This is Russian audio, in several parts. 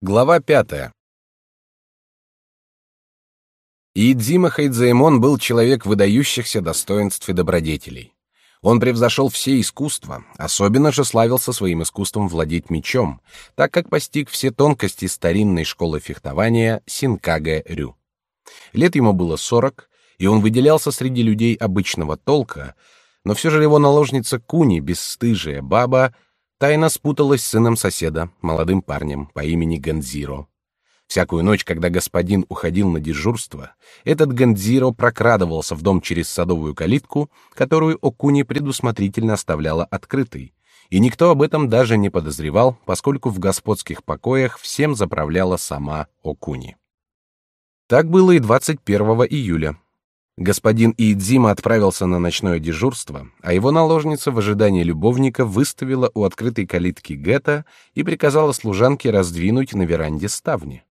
Глава пятая. Иидзима Хайдзаэмон был человек выдающихся достоинств и добродетелей. Он превзошел все искусства, особенно же славился своим искусством владеть мечом, так как постиг все тонкости старинной школы фехтования Синкаге-рю. Лет ему было сорок, и он выделялся среди людей обычного толка, но все же его наложница Куни, бесстыжая баба, тайно спуталась с сыном соседа, молодым парнем по имени Ганзиро. Всякую ночь, когда господин уходил на дежурство, этот Ганзиро прокрадывался в дом через садовую калитку, которую Окуни предусмотрительно оставляла открытой, и никто об этом даже не подозревал, поскольку в господских покоях всем заправляла сама Окуни. Так было и 21 июля, Господин Иидзима отправился на ночное дежурство, а его наложница в ожидании любовника выставила у открытой калитки Гетта и приказала служанке раздвинуть на веранде ставни.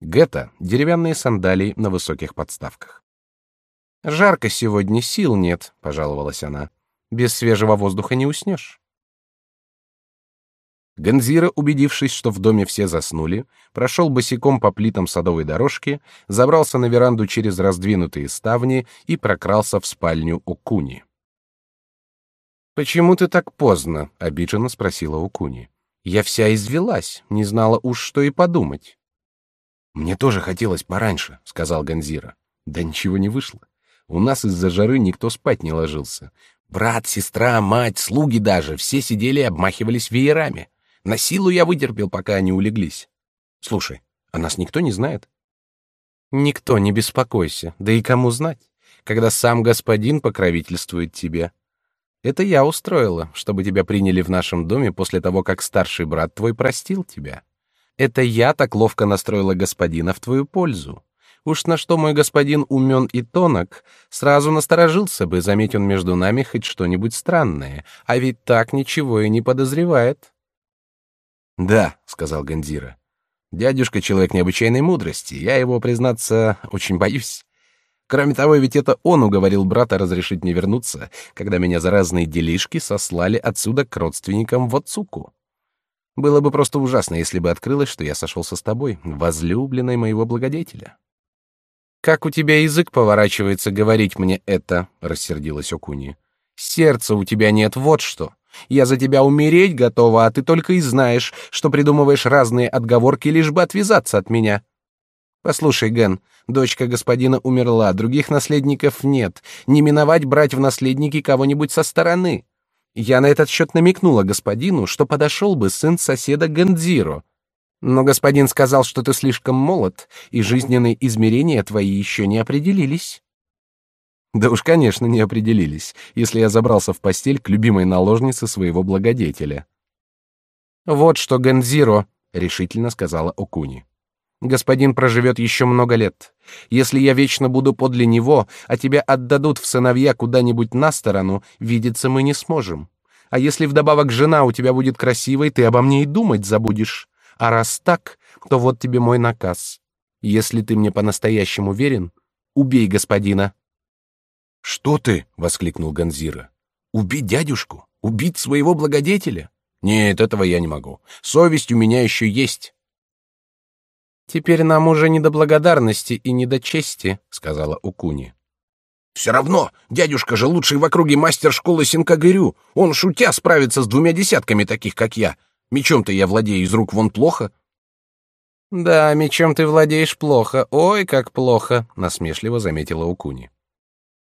Гетта — деревянные сандалии на высоких подставках. «Жарко сегодня, сил нет», — пожаловалась она. «Без свежего воздуха не уснешь». Ганзира, убедившись, что в доме все заснули, прошел босиком по плитам садовой дорожки, забрался на веранду через раздвинутые ставни и прокрался в спальню Укуни. «Почему ты так поздно?» — обиженно спросила Укуни. «Я вся извелась, не знала уж, что и подумать». «Мне тоже хотелось пораньше», — сказал Ганзира. «Да ничего не вышло. У нас из-за жары никто спать не ложился. Брат, сестра, мать, слуги даже, все сидели и обмахивались веерами. На силу я вытерпел, пока они улеглись. Слушай, а нас никто не знает? Никто, не беспокойся. Да и кому знать, когда сам господин покровительствует тебе. Это я устроила, чтобы тебя приняли в нашем доме после того, как старший брат твой простил тебя. Это я так ловко настроила господина в твою пользу. Уж на что мой господин умен и тонок, сразу насторожился бы, заметь он между нами хоть что-нибудь странное, а ведь так ничего и не подозревает. Да, сказал Гандира. Дядюшка человек необычайной мудрости. Я его, признаться, очень боюсь. Кроме того, ведь это он уговорил брата разрешить мне вернуться, когда меня за разные делишки сослали отсюда к родственникам в Отцуку. Было бы просто ужасно, если бы открылось, что я сошелся с тобой, возлюбленной моего благодетеля. Как у тебя язык поворачивается говорить мне это? рассердилась Окуни. Сердца у тебя нет, вот что. Я за тебя умереть готова, а ты только и знаешь, что придумываешь разные отговорки, лишь бы отвязаться от меня. Послушай, Ген, дочка господина умерла, других наследников нет. Не миновать брать в наследники кого-нибудь со стороны. Я на этот счет намекнула господину, что подошел бы сын соседа Гендзиро. Но господин сказал, что ты слишком молод, и жизненные измерения твои еще не определились. Да уж, конечно, не определились, если я забрался в постель к любимой наложнице своего благодетеля. Вот что, Гензиро, решительно сказала Окуни. Господин проживет еще много лет. Если я вечно буду подле него, а тебя отдадут в сыновья куда-нибудь на сторону, видеться мы не сможем. А если вдобавок жена у тебя будет красивой, ты обо мне и думать забудешь. А раз так, то вот тебе мой наказ. Если ты мне по-настоящему верен, убей господина. Что ты? воскликнул Ганзира. Убить дядюшку? Убить своего благодетеля? Нет, этого я не могу. Совесть у меня еще есть. Теперь нам уже не до благодарности и не до чести, сказала Укуни. Все равно, дядюшка же лучший в округе мастер школы Синкагырю. Он шутя справится с двумя десятками таких, как я. Мечом-то я владею из рук вон плохо. Да, мечом ты владеешь плохо. Ой, как плохо, насмешливо заметила Укуни.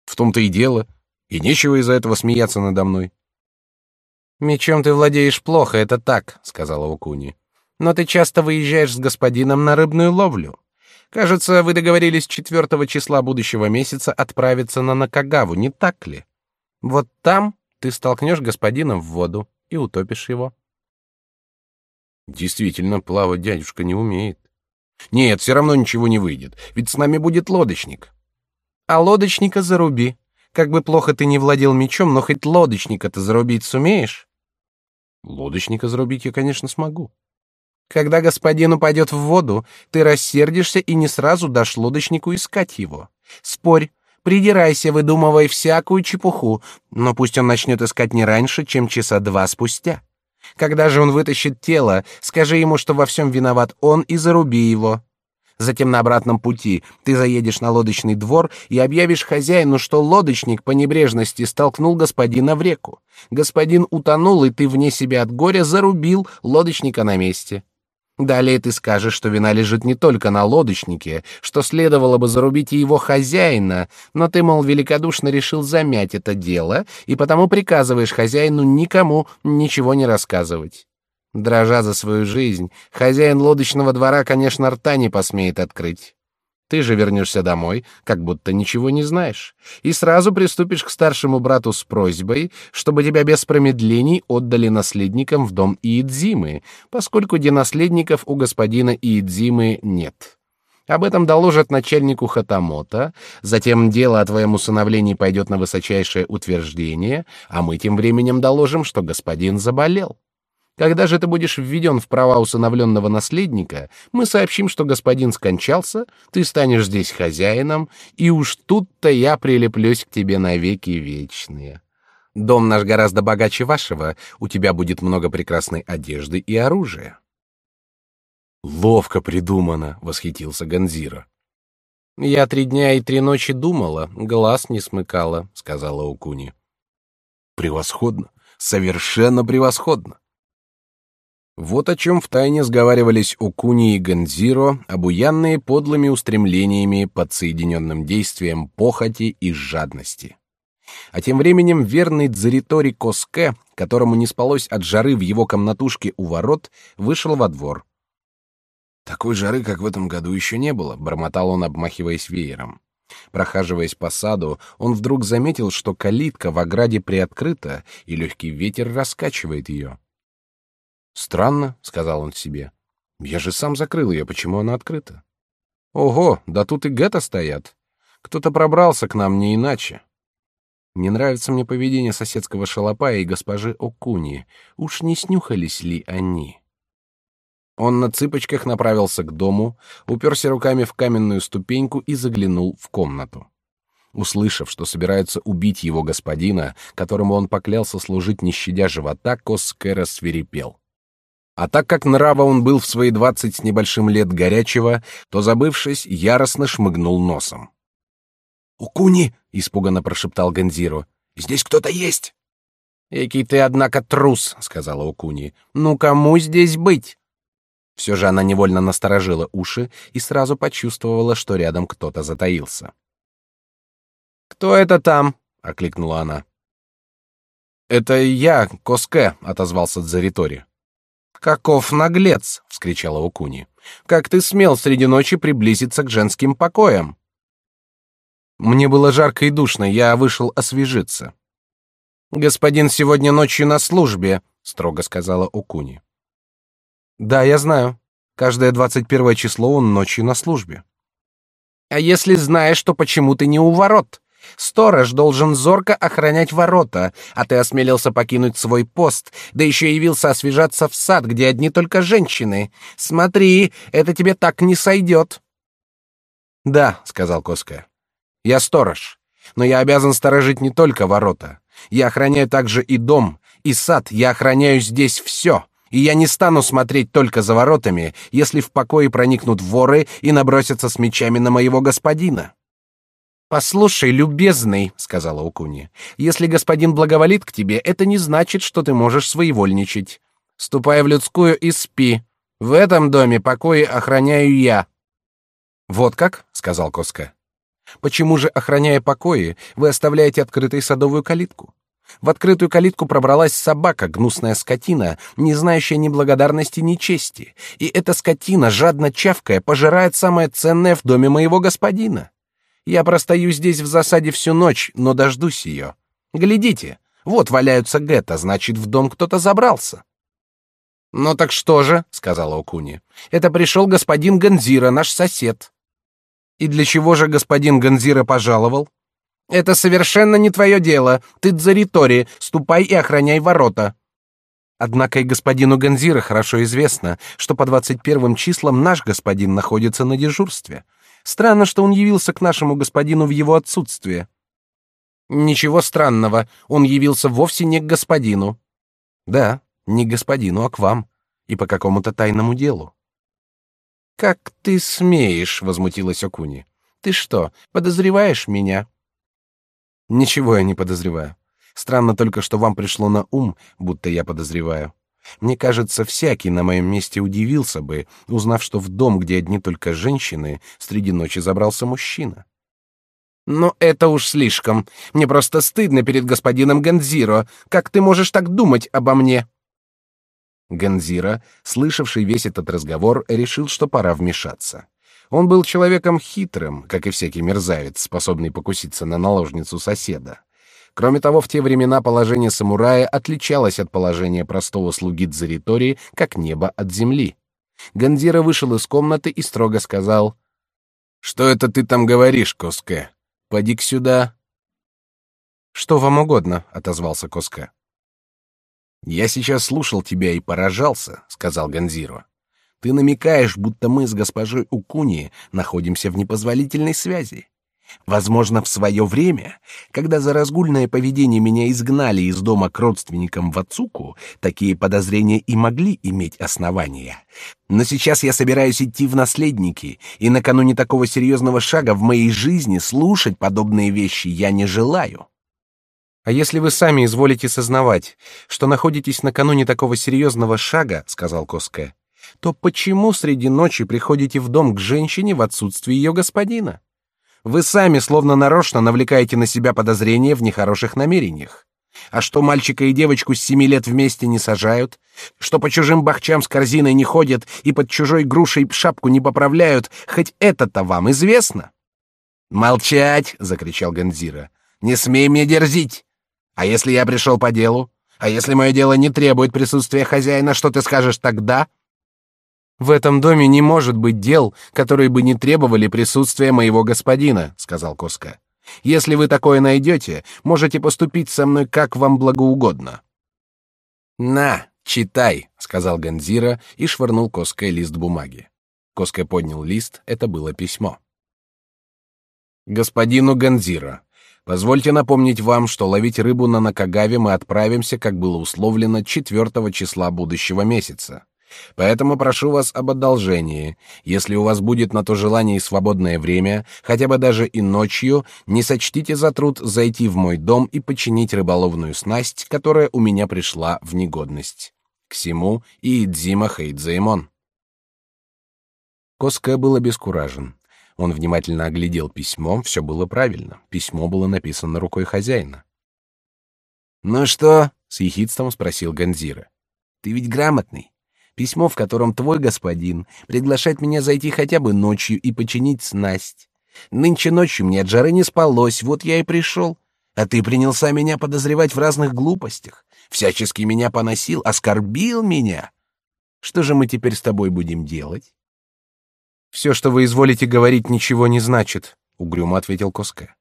В том-то и дело. И нечего из-за этого смеяться надо мной. Мечом ты владеешь плохо, это так, сказала Укуни. Но ты часто выезжаешь с господином на рыбную ловлю. Кажется, вы договорились четвертого числа будущего месяца отправиться на Накагаву, не так ли? Вот там ты столкнешь господина в воду и утопишь его. Действительно, плавать дядюшка не умеет. Нет, все равно ничего не выйдет, ведь с нами будет лодочник. А лодочника заруби. Как бы плохо ты не владел мечом, но хоть лодочника-то зарубить сумеешь? Лодочника зарубить я, конечно, смогу. Когда господин упадет в воду, ты рассердишься и не сразу дашь лодочнику искать его. Спорь, придирайся, выдумывай всякую чепуху, но пусть он начнет искать не раньше, чем часа два спустя. Когда же он вытащит тело, скажи ему, что во всем виноват он, и заруби его. Затем на обратном пути ты заедешь на лодочный двор и объявишь хозяину, что лодочник по небрежности столкнул господина в реку. Господин утонул, и ты вне себя от горя зарубил лодочника на месте. Далее ты скажешь, что вина лежит не только на лодочнике, что следовало бы зарубить и его хозяина, но ты, мол, великодушно решил замять это дело, и потому приказываешь хозяину никому ничего не рассказывать. Дрожа за свою жизнь, хозяин лодочного двора, конечно, рта не посмеет открыть. Ты же вернешься домой, как будто ничего не знаешь, и сразу приступишь к старшему брату с просьбой, чтобы тебя без промедлений отдали наследникам в дом Иидзимы, поскольку денаследников у господина Иидзимы нет. Об этом доложат начальнику Хатамота, затем дело о твоем усыновлении пойдет на высочайшее утверждение, а мы тем временем доложим, что господин заболел. Когда же ты будешь введен в права усыновленного наследника, мы сообщим, что господин скончался, ты станешь здесь хозяином, и уж тут-то я прилеплюсь к тебе навеки вечные. Дом наш гораздо богаче вашего, у тебя будет много прекрасной одежды и оружия. Ловко придумано, восхитился Ганзира. Я три дня и три ночи думала, глаз не смыкала, сказала Укуни. Превосходно, совершенно превосходно. Вот о чем втайне сговаривались Укуни и Гензиро, обуянные подлыми устремлениями под соединенным действием похоти и жадности. А тем временем верный Дзаритори Коске, которому не спалось от жары в его комнатушке у ворот, вышел во двор. Такой жары, как в этом году, еще не было, бормотал он, обмахиваясь веером. Прохаживаясь по саду, он вдруг заметил, что калитка в ограде приоткрыта, и легкий ветер раскачивает ее. Странно, сказал он себе. Я же сам закрыл ее, почему она открыта? Ого, да тут и гетто стоят. Кто-то пробрался к нам не иначе. Не нравится мне поведение соседского шалопая и госпожи Окуни. Уж не снюхались ли они? Он на цыпочках направился к дому, уперся руками в каменную ступеньку и заглянул в комнату. Услышав, что собираются убить его господина, которому он поклялся служить не щадя живота, Коскера свирепел. А так как нрава он был в свои двадцать с небольшим лет горячего, то, забывшись, яростно шмыгнул носом. «Укуни!» — испуганно прошептал Гензиро. «Здесь кто-то есть!» «Экий ты, однако, трус!» — сказала Укуни. «Ну, кому здесь быть?» Все же она невольно насторожила уши и сразу почувствовала, что рядом кто-то затаился. «Кто это там?» — окликнула она. «Это я, Коске», — отозвался Дзаритори. «Каков наглец!» — вскричала Укуни. «Как ты смел среди ночи приблизиться к женским покоям?» «Мне было жарко и душно, я вышел освежиться». «Господин сегодня ночью на службе», — строго сказала Укуни. «Да, я знаю. Каждое двадцать первое число он ночью на службе». «А если знаешь, то почему ты не у ворот?» Сторож должен зорко охранять ворота, а ты осмелился покинуть свой пост, да еще явился освежаться в сад, где одни только женщины. Смотри, это тебе так не сойдет. Да, сказал Коска. Я сторож, но я обязан сторожить не только ворота. Я охраняю также и дом, и сад. Я охраняю здесь все. И я не стану смотреть только за воротами, если в покое проникнут воры и набросятся с мечами на моего господина. Послушай, любезный, сказала Укуни, если господин благоволит к тебе, это не значит, что ты можешь своевольничать. Ступай в людскую и спи. В этом доме покои охраняю я. Вот как, сказал Коска. Почему же, охраняя покои, вы оставляете открытой садовую калитку? В открытую калитку пробралась собака, гнусная скотина, не знающая ни благодарности, ни чести, и эта скотина, жадно чавкая, пожирает самое ценное в доме моего господина. Я простою здесь в засаде всю ночь, но дождусь ее. Глядите, вот валяются гетто, значит, в дом кто-то забрался. Ну так что же, сказала Окуни. Это пришел господин Ганзира, наш сосед. И для чего же господин Ганзира пожаловал? Это совершенно не твое дело. Ты дзаритори, ступай и охраняй ворота. Однако и господину Ганзира хорошо известно, что по двадцать первым числам наш господин находится на дежурстве. Странно, что он явился к нашему господину в его отсутствие. Ничего странного, он явился вовсе не к господину. Да, Не господину, а к вам. И по какому-то тайному делу. Как ты смеешь, возмутилась Окуни. Ты что, подозреваешь меня? Ничего я не подозреваю. Странно только, что вам пришло на ум, будто я подозреваю. Мне кажется, всякий на моем месте удивился бы, узнав, что в дом, где одни только женщины, среди ночи забрался мужчина. Но это уж слишком. Мне просто стыдно перед господином Гензиро. Как ты можешь так думать обо мне? Гензира, слышавший весь этот разговор, решил, что пора вмешаться. Он был человеком хитрым, как и всякий мерзавец, способный покуситься на наложницу соседа. Кроме того, в те времена положение самурая отличалось от положения простого слуги Дзаритори, как небо от земли. Гандира вышел из комнаты и строго сказал: "Что это ты там говоришь, Коске? Поди к сюда". "Что вам угодно", отозвался Коске. "Я сейчас слушал тебя и поражался", сказал Ганзиро. "Ты намекаешь, будто мы с госпожой Укуни находимся в непозволительной связи. Возможно, в свое время, когда за разгульное поведение меня изгнали из дома к родственникам в Ацуку, такие подозрения и могли иметь основания. Но сейчас я собираюсь идти в наследники, и накануне такого серьезного шага в моей жизни слушать подобные вещи я не желаю. А если вы сами изволите сознавать, что находитесь накануне такого серьезного шага, сказал Коске, то почему среди ночи приходите в дом к женщине в отсутствие ее господина? Вы сами словно нарочно навлекаете на себя подозрения в нехороших намерениях. А что мальчика и девочку с семи лет вместе не сажают? Что по чужим бахчам с корзиной не ходят и под чужой грушей шапку не поправляют? Хоть это-то вам известно? Молчать! закричал Ганзира. Не смей мне дерзить! А если я пришел по делу? А если мое дело не требует присутствия хозяина, что ты скажешь тогда? В этом доме не может быть дел, которые бы не требовали присутствия моего господина, сказал Коска. Если вы такое найдете, можете поступить со мной как вам благоугодно. На, читай, сказал Ганзира и швырнул Коской лист бумаги. Коска поднял лист, это было письмо. Господину Ганзира, позвольте напомнить вам, что ловить рыбу на Накагаве мы отправимся, как было условлено, 4 числа будущего месяца. Поэтому прошу вас об одолжении. Если у вас будет на то желание и свободное время, хотя бы даже и ночью, не сочтите за труд зайти в мой дом и починить рыболовную снасть, которая у меня пришла в негодность. К и Дзима Хейдзеймон. Коска был обескуражен. Он внимательно оглядел письмо, все было правильно. Письмо было написано рукой хозяина. «Ну что?» — с ехидством спросил Ганзира. «Ты ведь грамотный. Письмо, в котором твой господин приглашает меня зайти хотя бы ночью и починить снасть. Нынче ночью мне от жары не спалось, вот я и пришел. А ты принялся меня подозревать в разных глупостях, всячески меня поносил, оскорбил меня. Что же мы теперь с тобой будем делать? Все, что вы изволите говорить, ничего не значит, угрюмо ответил Коска.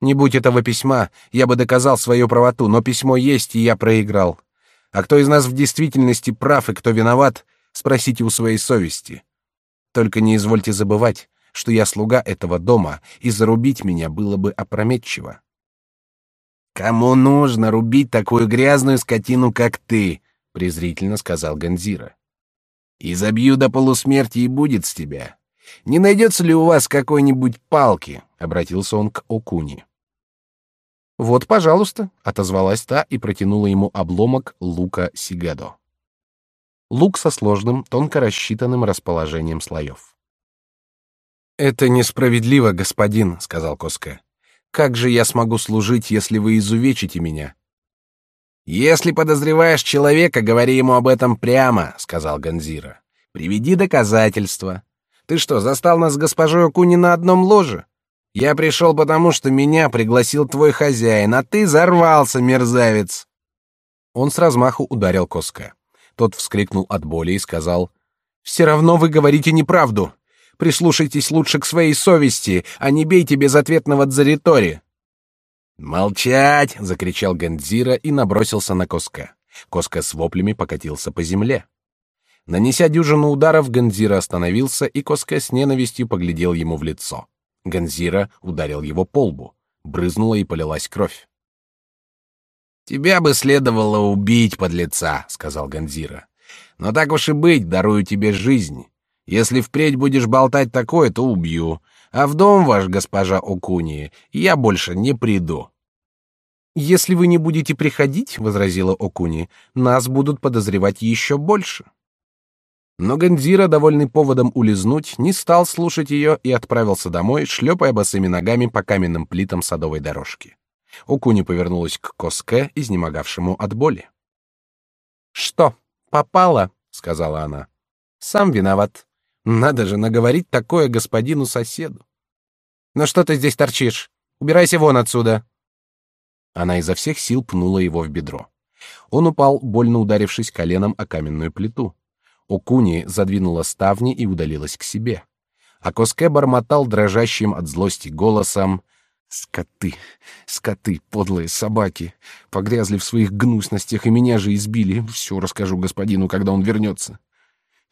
Не будь этого письма, я бы доказал свою правоту, но письмо есть, и я проиграл. А кто из нас в действительности прав и кто виноват, спросите у своей совести. Только не извольте забывать, что я слуга этого дома, и зарубить меня было бы опрометчиво. Кому нужно рубить такую грязную скотину, как ты? презрительно сказал Ганзира. И забью до полусмерти и будет с тебя. Не найдется ли у вас какой-нибудь палки? обратился он к Окуни. Вот, пожалуйста, отозвалась та и протянула ему обломок лука сигедо. Лук со сложным, тонко рассчитанным расположением слоев. Это несправедливо, господин, сказал Коска. Как же я смогу служить, если вы изувечите меня? Если подозреваешь человека, говори ему об этом прямо, сказал Ганзира. Приведи доказательства. Ты что, застал нас с госпожой Куни на одном ложе? Я пришел потому, что меня пригласил твой хозяин, а ты зарвался, мерзавец. Он с размаху ударил Коска. Тот вскрикнул от боли и сказал: "Все равно вы говорите неправду. Прислушайтесь лучше к своей совести, а не бейте безответного дзаритори". "Молчать!" закричал Гандзира и набросился на Коска. Коска с воплями покатился по земле. Нанеся дюжину ударов, Гандзира остановился, и Коска с ненавистью поглядел ему в лицо. Ганзира ударил его по лбу. Брызнула и полилась кровь. Тебя бы следовало убить, подлеца, сказал Ганзира. Но так уж и быть, дарую тебе жизнь. Если впредь будешь болтать такое, то убью. А в дом ваш, госпожа Окуни, я больше не приду. Если вы не будете приходить, возразила Окуни, нас будут подозревать еще больше. Но Ганзира, довольный поводом улизнуть, не стал слушать ее и отправился домой, шлепая босыми ногами по каменным плитам садовой дорожки. Окуни повернулась к Коске, изнемогавшему от боли. Что, попало? сказала она. Сам виноват. Надо же наговорить такое господину соседу. Ну что ты здесь торчишь? Убирайся вон отсюда. Она изо всех сил пнула его в бедро. Он упал, больно ударившись коленом о каменную плиту. Окуни задвинула ставни и удалилась к себе. А Коске бормотал дрожащим от злости голосом: Скоты, скоты, подлые собаки, погрязли в своих гнусностях и меня же избили. Все расскажу господину, когда он вернется.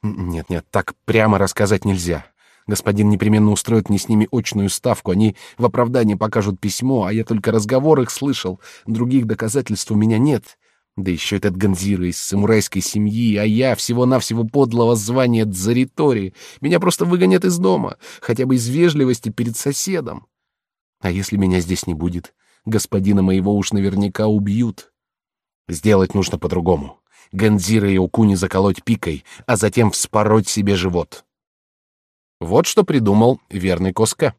Нет, нет, так прямо рассказать нельзя. Господин непременно устроит мне с ними очную ставку. Они в оправдание покажут письмо, а я только разговор их слышал. Других доказательств у меня нет. Да еще этот Ганзира из самурайской семьи, а я всего-навсего подлого звания Дзаритори. Меня просто выгонят из дома, хотя бы из вежливости перед соседом. А если меня здесь не будет, господина моего уж наверняка убьют. Сделать нужно по-другому. Ганзира и Укуни заколоть пикой, а затем вспороть себе живот. Вот что придумал верный Коска.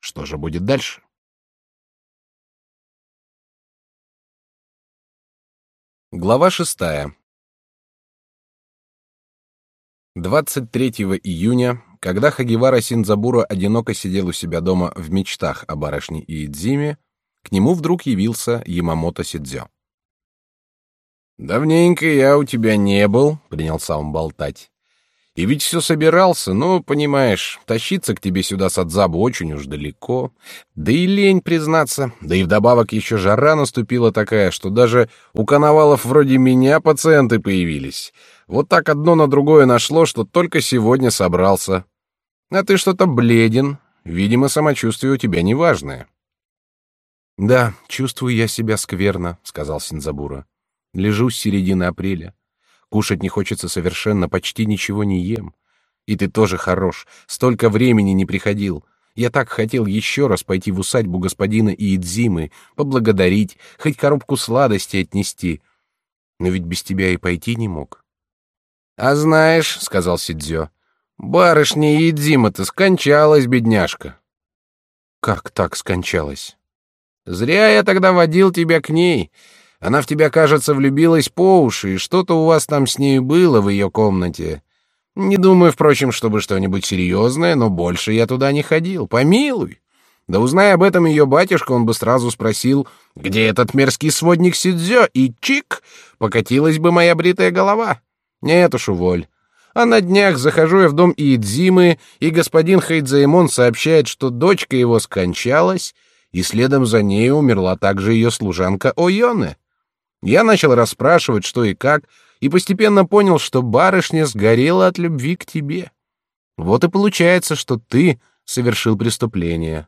Что же будет дальше? Глава шестая. 23 июня когда Хагивара Синдзабура одиноко сидел у себя дома в мечтах о барышне Иидзиме, к нему вдруг явился Ямамото Сидзё. «Давненько я у тебя не был», — принялся он болтать. «И ведь все собирался, но, понимаешь, тащиться к тебе сюда с Адзабу очень уж далеко. Да и лень, признаться. Да и вдобавок еще жара наступила такая, что даже у коновалов вроде меня пациенты появились. Вот так одно на другое нашло, что только сегодня собрался. А ты что-то бледен. Видимо, самочувствие у тебя неважное. Да, чувствую я себя скверно, сказал Синзабура. Лежу с середины апреля. Кушать не хочется совершенно, почти ничего не ем. И ты тоже хорош. Столько времени не приходил. Я так хотел еще раз пойти в усадьбу господина Иидзимы, поблагодарить, хоть коробку сладостей отнести. Но ведь без тебя и пойти не мог. А знаешь, сказал Сидзё, барышня Едима-то скончалась, бедняжка. Как так скончалась? Зря я тогда водил тебя к ней. Она в тебя, кажется, влюбилась по уши, и что-то у вас там с ней было в ее комнате. Не думаю, впрочем, чтобы что-нибудь серьезное, но больше я туда не ходил. Помилуй. Да узнай об этом ее батюшка, он бы сразу спросил, где этот мерзкий сводник Сидзё, и чик, покатилась бы моя бритая голова. Нет уж, уволь. А на днях захожу я в дом Иидзимы, и господин Хайдзаимон сообщает, что дочка его скончалась, и следом за ней умерла также ее служанка Ойоне. Я начал расспрашивать, что и как, и постепенно понял, что барышня сгорела от любви к тебе. Вот и получается, что ты совершил преступление.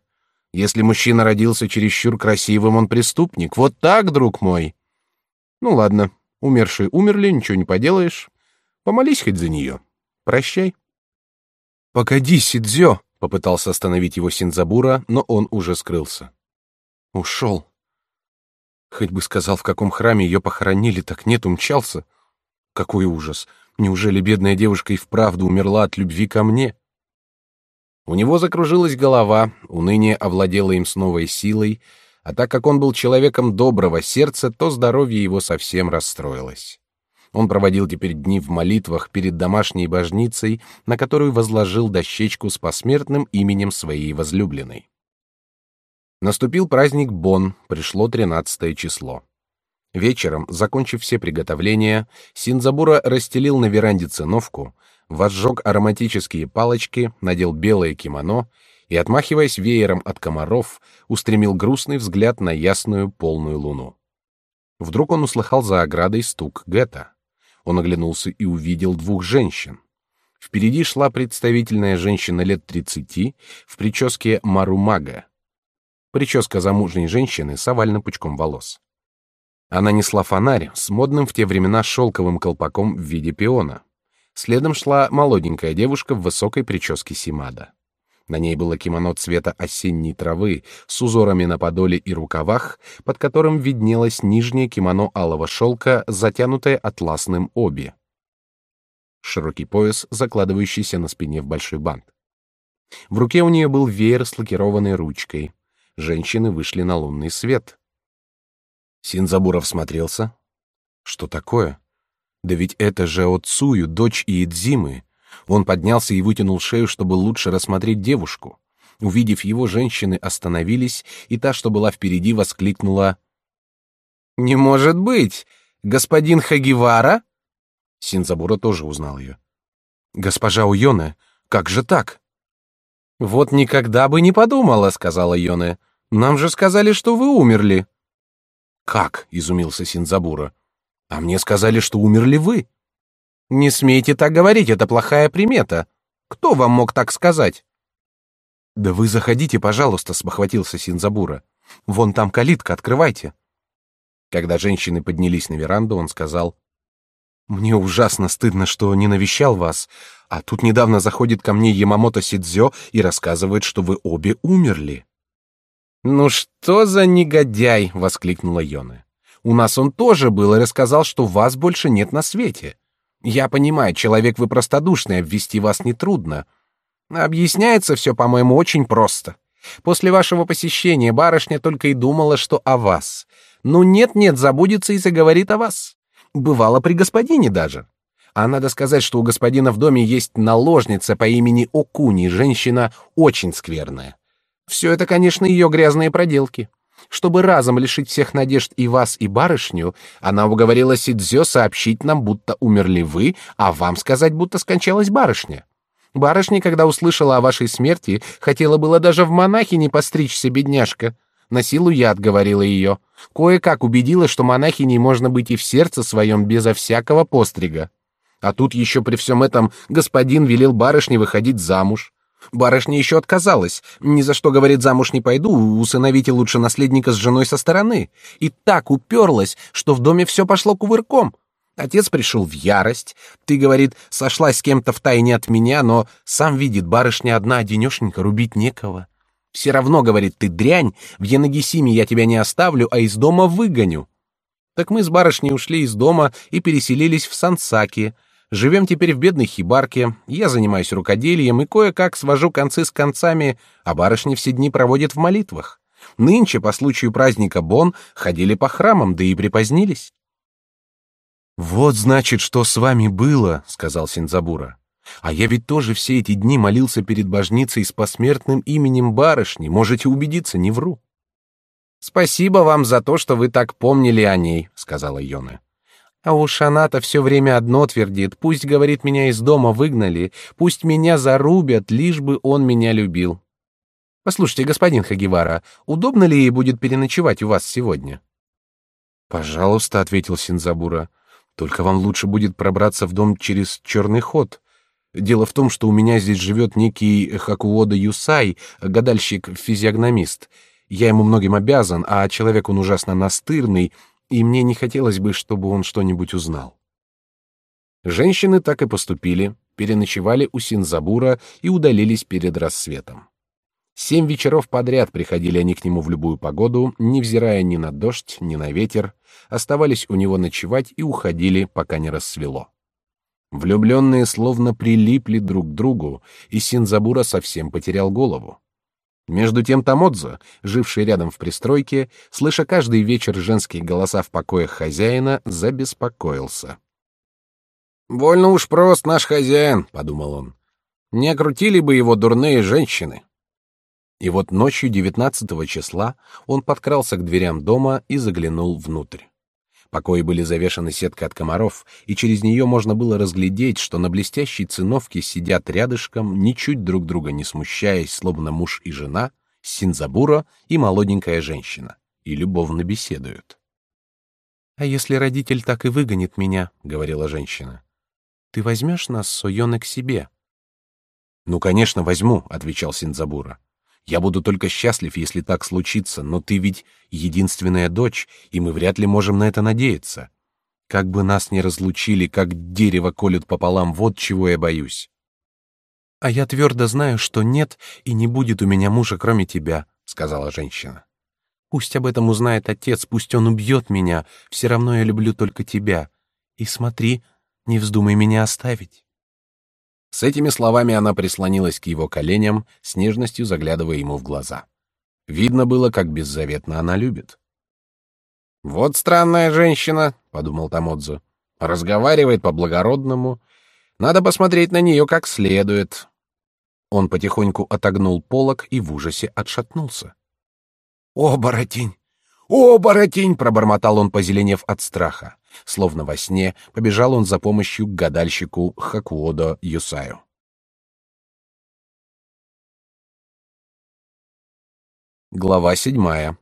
Если мужчина родился чересчур красивым, он преступник. Вот так, друг мой. Ну ладно, умершие умерли, ничего не поделаешь. Помолись хоть за нее. Прощай. Погоди, Сидзё, попытался остановить его Синзабура, но он уже скрылся. Ушел. Хоть бы сказал, в каком храме ее похоронили, так нет, умчался. Какой ужас! Неужели бедная девушка и вправду умерла от любви ко мне? У него закружилась голова, уныние овладело им с новой силой, а так как он был человеком доброго сердца, то здоровье его совсем расстроилось. Он проводил теперь дни в молитвах перед домашней божницей, на которую возложил дощечку с посмертным именем своей возлюбленной. Наступил праздник Бон, пришло тринадцатое число. Вечером, закончив все приготовления, Синзабура расстелил на веранде циновку, возжег ароматические палочки, надел белое кимоно и, отмахиваясь веером от комаров, устремил грустный взгляд на ясную полную луну. Вдруг он услыхал за оградой стук Гетта. Он оглянулся и увидел двух женщин. Впереди шла представительная женщина лет тридцати в прическе марумага. Прическа замужней женщины с овальным пучком волос. Она несла фонарь с модным в те времена шелковым колпаком в виде пиона. Следом шла молоденькая девушка в высокой прическе симада. На ней было кимоно цвета осенней травы с узорами на подоле и рукавах, под которым виднелось нижнее кимоно алого шелка, затянутое атласным оби. Широкий пояс, закладывающийся на спине в большой бант. В руке у нее был веер с лакированной ручкой. Женщины вышли на лунный свет. Синзабуров смотрелся. Что такое? Да ведь это же Оцую, дочь Иидзимы. Он поднялся и вытянул шею, чтобы лучше рассмотреть девушку. Увидев его, женщины остановились, и та, что была впереди, воскликнула: "Не может быть, господин Хагивара!" Синзабура тоже узнал ее. "Госпожа Уйоне, как же так?" Вот никогда бы не подумала, сказала Йоне. Нам же сказали, что вы умерли. Как? изумился Синзабура. А мне сказали, что умерли вы. Не смейте так говорить, это плохая примета. Кто вам мог так сказать? Да вы заходите, пожалуйста, спохватился Синзабура. Вон там калитка, открывайте. Когда женщины поднялись на веранду, он сказал: мне ужасно стыдно, что не навещал вас, а тут недавно заходит ко мне Ямамото Сидзё и рассказывает, что вы обе умерли. Ну что за негодяй, воскликнула Йоне. У нас он тоже был и рассказал, что вас больше нет на свете. Я понимаю, человек вы простодушный, обвести вас не трудно. Объясняется все, по-моему, очень просто. После вашего посещения барышня только и думала, что о вас. Ну нет-нет, забудется и заговорит о вас. Бывало при господине даже. А надо сказать, что у господина в доме есть наложница по имени Окуни, женщина очень скверная. Все это, конечно, ее грязные проделки. Чтобы разом лишить всех надежд и вас, и барышню, она уговорила Сидзё сообщить нам, будто умерли вы, а вам сказать, будто скончалась барышня. Барышня, когда услышала о вашей смерти, хотела было даже в монахи не постричься, бедняжка. На силу я отговорила ее. Кое-как убедила, что монахиней можно быть и в сердце своем безо всякого пострига. А тут еще при всем этом господин велел барышне выходить замуж. Барышня еще отказалась. Ни за что, говорит, замуж не пойду, усыновите лучше наследника с женой со стороны. И так уперлась, что в доме все пошло кувырком. Отец пришел в ярость. Ты, говорит, сошлась с кем-то в тайне от меня, но сам видит, барышня одна, одинешенька, рубить некого. Все равно, говорит, ты дрянь, в Янагисиме я тебя не оставлю, а из дома выгоню. Так мы с барышней ушли из дома и переселились в Сансаки. Живем теперь в бедной хибарке, я занимаюсь рукоделием и кое-как свожу концы с концами, а барышни все дни проводят в молитвах. Нынче, по случаю праздника Бон, ходили по храмам, да и припозднились. «Вот, значит, что с вами было», — сказал Синзабура. А я ведь тоже все эти дни молился перед божницей с посмертным именем барышни. Можете убедиться, не вру. Спасибо вам за то, что вы так помнили о ней, сказала Йона. А уж она-то все время одно твердит. Пусть, говорит, меня из дома выгнали, пусть меня зарубят, лишь бы он меня любил. Послушайте, господин Хагивара, удобно ли ей будет переночевать у вас сегодня? Пожалуйста, ответил Синзабура. Только вам лучше будет пробраться в дом через черный ход. Дело в том, что у меня здесь живет некий Хакуода Юсай, гадальщик-физиогномист. Я ему многим обязан, а человек он ужасно настырный, и мне не хотелось бы, чтобы он что-нибудь узнал. Женщины так и поступили, переночевали у Синзабура и удалились перед рассветом. Семь вечеров подряд приходили они к нему в любую погоду, невзирая ни на дождь, ни на ветер, оставались у него ночевать и уходили, пока не рассвело. Влюбленные словно прилипли друг к другу, и Синзабура совсем потерял голову. Между тем Тамодзо, живший рядом в пристройке, слыша каждый вечер женские голоса в покоях хозяина, забеспокоился. «Больно уж прост наш хозяин», — подумал он. «Не окрутили бы его дурные женщины». И вот ночью девятнадцатого числа он подкрался к дверям дома и заглянул внутрь. Покои были завешаны сеткой от комаров, и через нее можно было разглядеть, что на блестящей циновке сидят рядышком, ничуть друг друга не смущаясь, словно муж и жена, Синзабура и молоденькая женщина, и любовно беседуют. «А если родитель так и выгонит меня?» — говорила женщина. «Ты возьмешь нас, Сойоне, к себе?» «Ну, конечно, возьму», — отвечал Синзабура. Я буду только счастлив, если так случится, но ты ведь единственная дочь, и мы вряд ли можем на это надеяться. Как бы нас ни разлучили, как дерево колют пополам, вот чего я боюсь. А я твердо знаю, что нет и не будет у меня мужа, кроме тебя, сказала женщина. Пусть об этом узнает отец, пусть он убьет меня, все равно я люблю только тебя. И смотри, не вздумай меня оставить. С этими словами она прислонилась к его коленям, с нежностью заглядывая ему в глаза. Видно было, как беззаветно она любит. Вот странная женщина, подумал Тамодзу. Разговаривает по-благородному. Надо посмотреть на нее как следует. Он потихоньку отогнул полог и в ужасе отшатнулся. «Оборотень! Оборотень!» — пробормотал он, позеленев от страха. Словно во сне, побежал он за помощью к гадальщику Хакуодо Юсаю. Глава седьмая.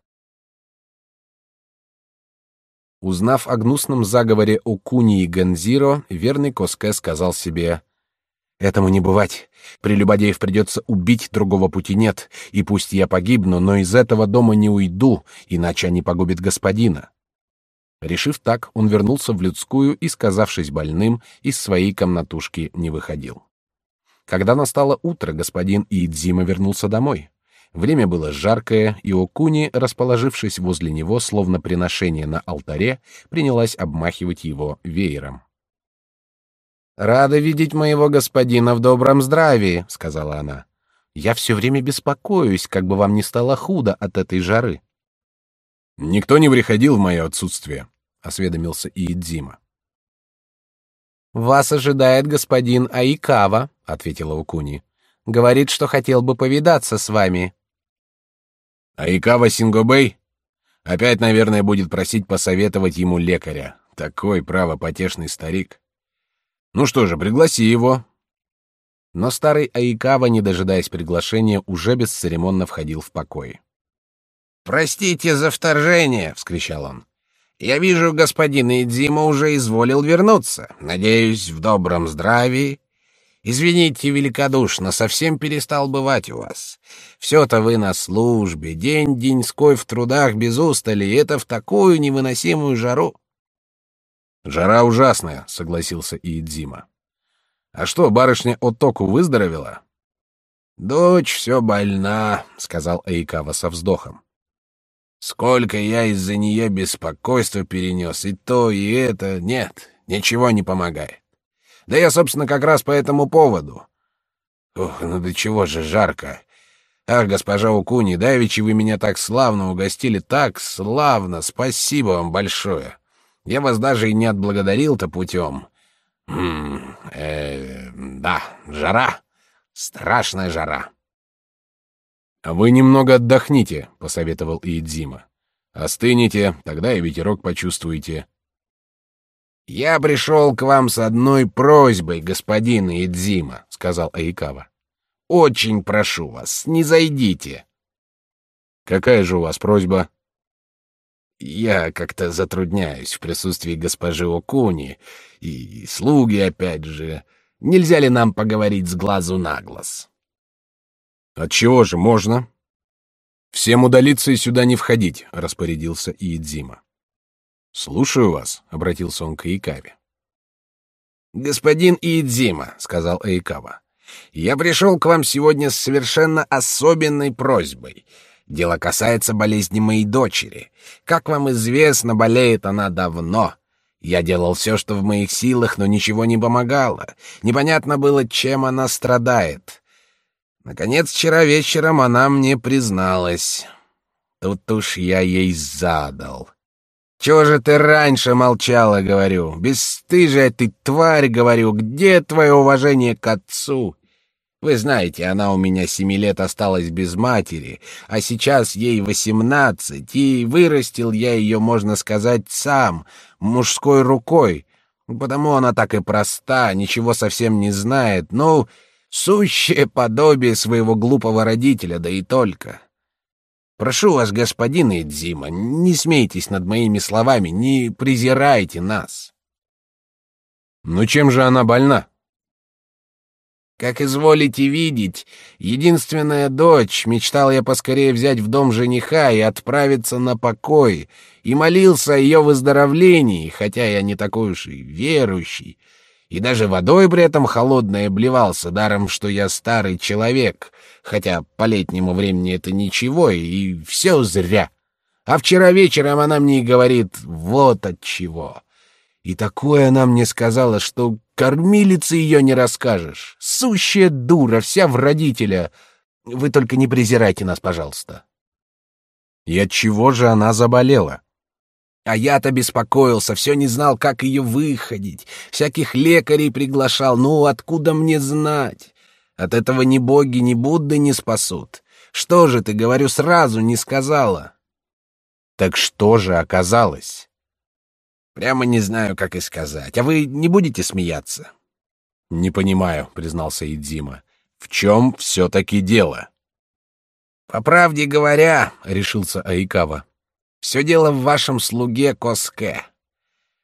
Узнав о гнусном заговоре о Куни и Гензиро, верный Коске сказал себе Этому не бывать. Прелюбодеев придется убить, другого пути нет. И пусть я погибну, но из этого дома не уйду, иначе они погубят господина. Решив так, он вернулся в людскую и, сказавшись больным, из своей комнатушки не выходил. Когда настало утро, господин Иидзима вернулся домой. Время было жаркое, и Окуни, расположившись возле него, словно приношение на алтаре, принялась обмахивать его веером. Рада видеть моего господина в добром здравии, сказала она. Я все время беспокоюсь, как бы вам не стало худо от этой жары. Никто не приходил в мое отсутствие, осведомился Иидзима. Вас ожидает господин Аикава, ответила Укуни. Говорит, что хотел бы повидаться с вами. Аикава Сингобей опять, наверное, будет просить посоветовать ему лекаря. Такой право потешный старик. Ну что же, пригласи его. Но старый Аикава, не дожидаясь приглашения, уже бесцеремонно входил в покой. Простите за вторжение, вскричал он. Я вижу, господин Идзима уже изволил вернуться. Надеюсь, в добром здравии. Извините великодушно, совсем перестал бывать у вас. Все-то вы на службе, день деньской в трудах без устали, и это в такую невыносимую жару. Жара ужасная, согласился Иидзима. А что, барышня Отоку выздоровела? Дочь все больна, сказал Айкава со вздохом. Сколько я из-за нее беспокойства перенес, и то, и это, нет, ничего не помогает. Да я, собственно, как раз по этому поводу. Ух, ну до чего же жарко. Ах, госпожа Укуни, давеча вы меня так славно угостили, так славно, спасибо вам большое. Я вас даже и не отблагодарил-то путем. Хм, э, да, жара. Страшная жара. А вы немного отдохните, посоветовал Иидзима. Остынете, тогда и ветерок почувствуете. Я пришел к вам с одной просьбой, господин Иидзима, сказал Аикава. Очень прошу вас, не зайдите. Какая же у вас просьба? Я как-то затрудняюсь в присутствии госпожи Окуни и слуги опять же. Нельзя ли нам поговорить с глазу на глаз? Отчего же можно? Всем удалиться и сюда не входить, распорядился Иидзима. Слушаю вас, обратился он к Икаве. Господин Иидзима, сказал Эйкава, я пришел к вам сегодня с совершенно особенной просьбой. Дело касается болезни моей дочери. Как вам известно, болеет она давно. Я делал все, что в моих силах, но ничего не помогало. Непонятно было, чем она страдает. Наконец, вчера вечером она мне призналась. Тут уж я ей задал. «Чего же ты раньше молчала, — говорю? Бесстыжая ты тварь, — говорю, — где твое уважение к отцу? Вы знаете, она у меня семи лет осталась без матери, а сейчас ей восемнадцать, и вырастил я ее, можно сказать, сам, мужской рукой. Потому она так и проста, ничего совсем не знает, ну, сущее подобие своего глупого родителя, да и только. Прошу вас, господин Эдзима, не смейтесь над моими словами, не презирайте нас. Ну чем же она больна? Как изволите видеть, единственная дочь, мечтал я поскорее взять в дом жениха и отправиться на покой, и молился о ее выздоровлении, хотя я не такой уж и верующий, и даже водой при этом холодной обливался, даром, что я старый человек, хотя по летнему времени это ничего, и все зря. А вчера вечером она мне говорит вот от чего. И такое она мне сказала, что кормилице ее не расскажешь. Сущая дура, вся в родителя. Вы только не презирайте нас, пожалуйста. И от чего же она заболела? А я-то беспокоился, все не знал, как ее выходить. Всяких лекарей приглашал, ну откуда мне знать? От этого ни боги, ни Будды не спасут. Что же ты, говорю, сразу не сказала? Так что же оказалось? Прямо не знаю, как и сказать. А вы не будете смеяться? Не понимаю, признался Идзима. В чем все-таки дело? По правде говоря, решился Айкава, все дело в вашем слуге Коске.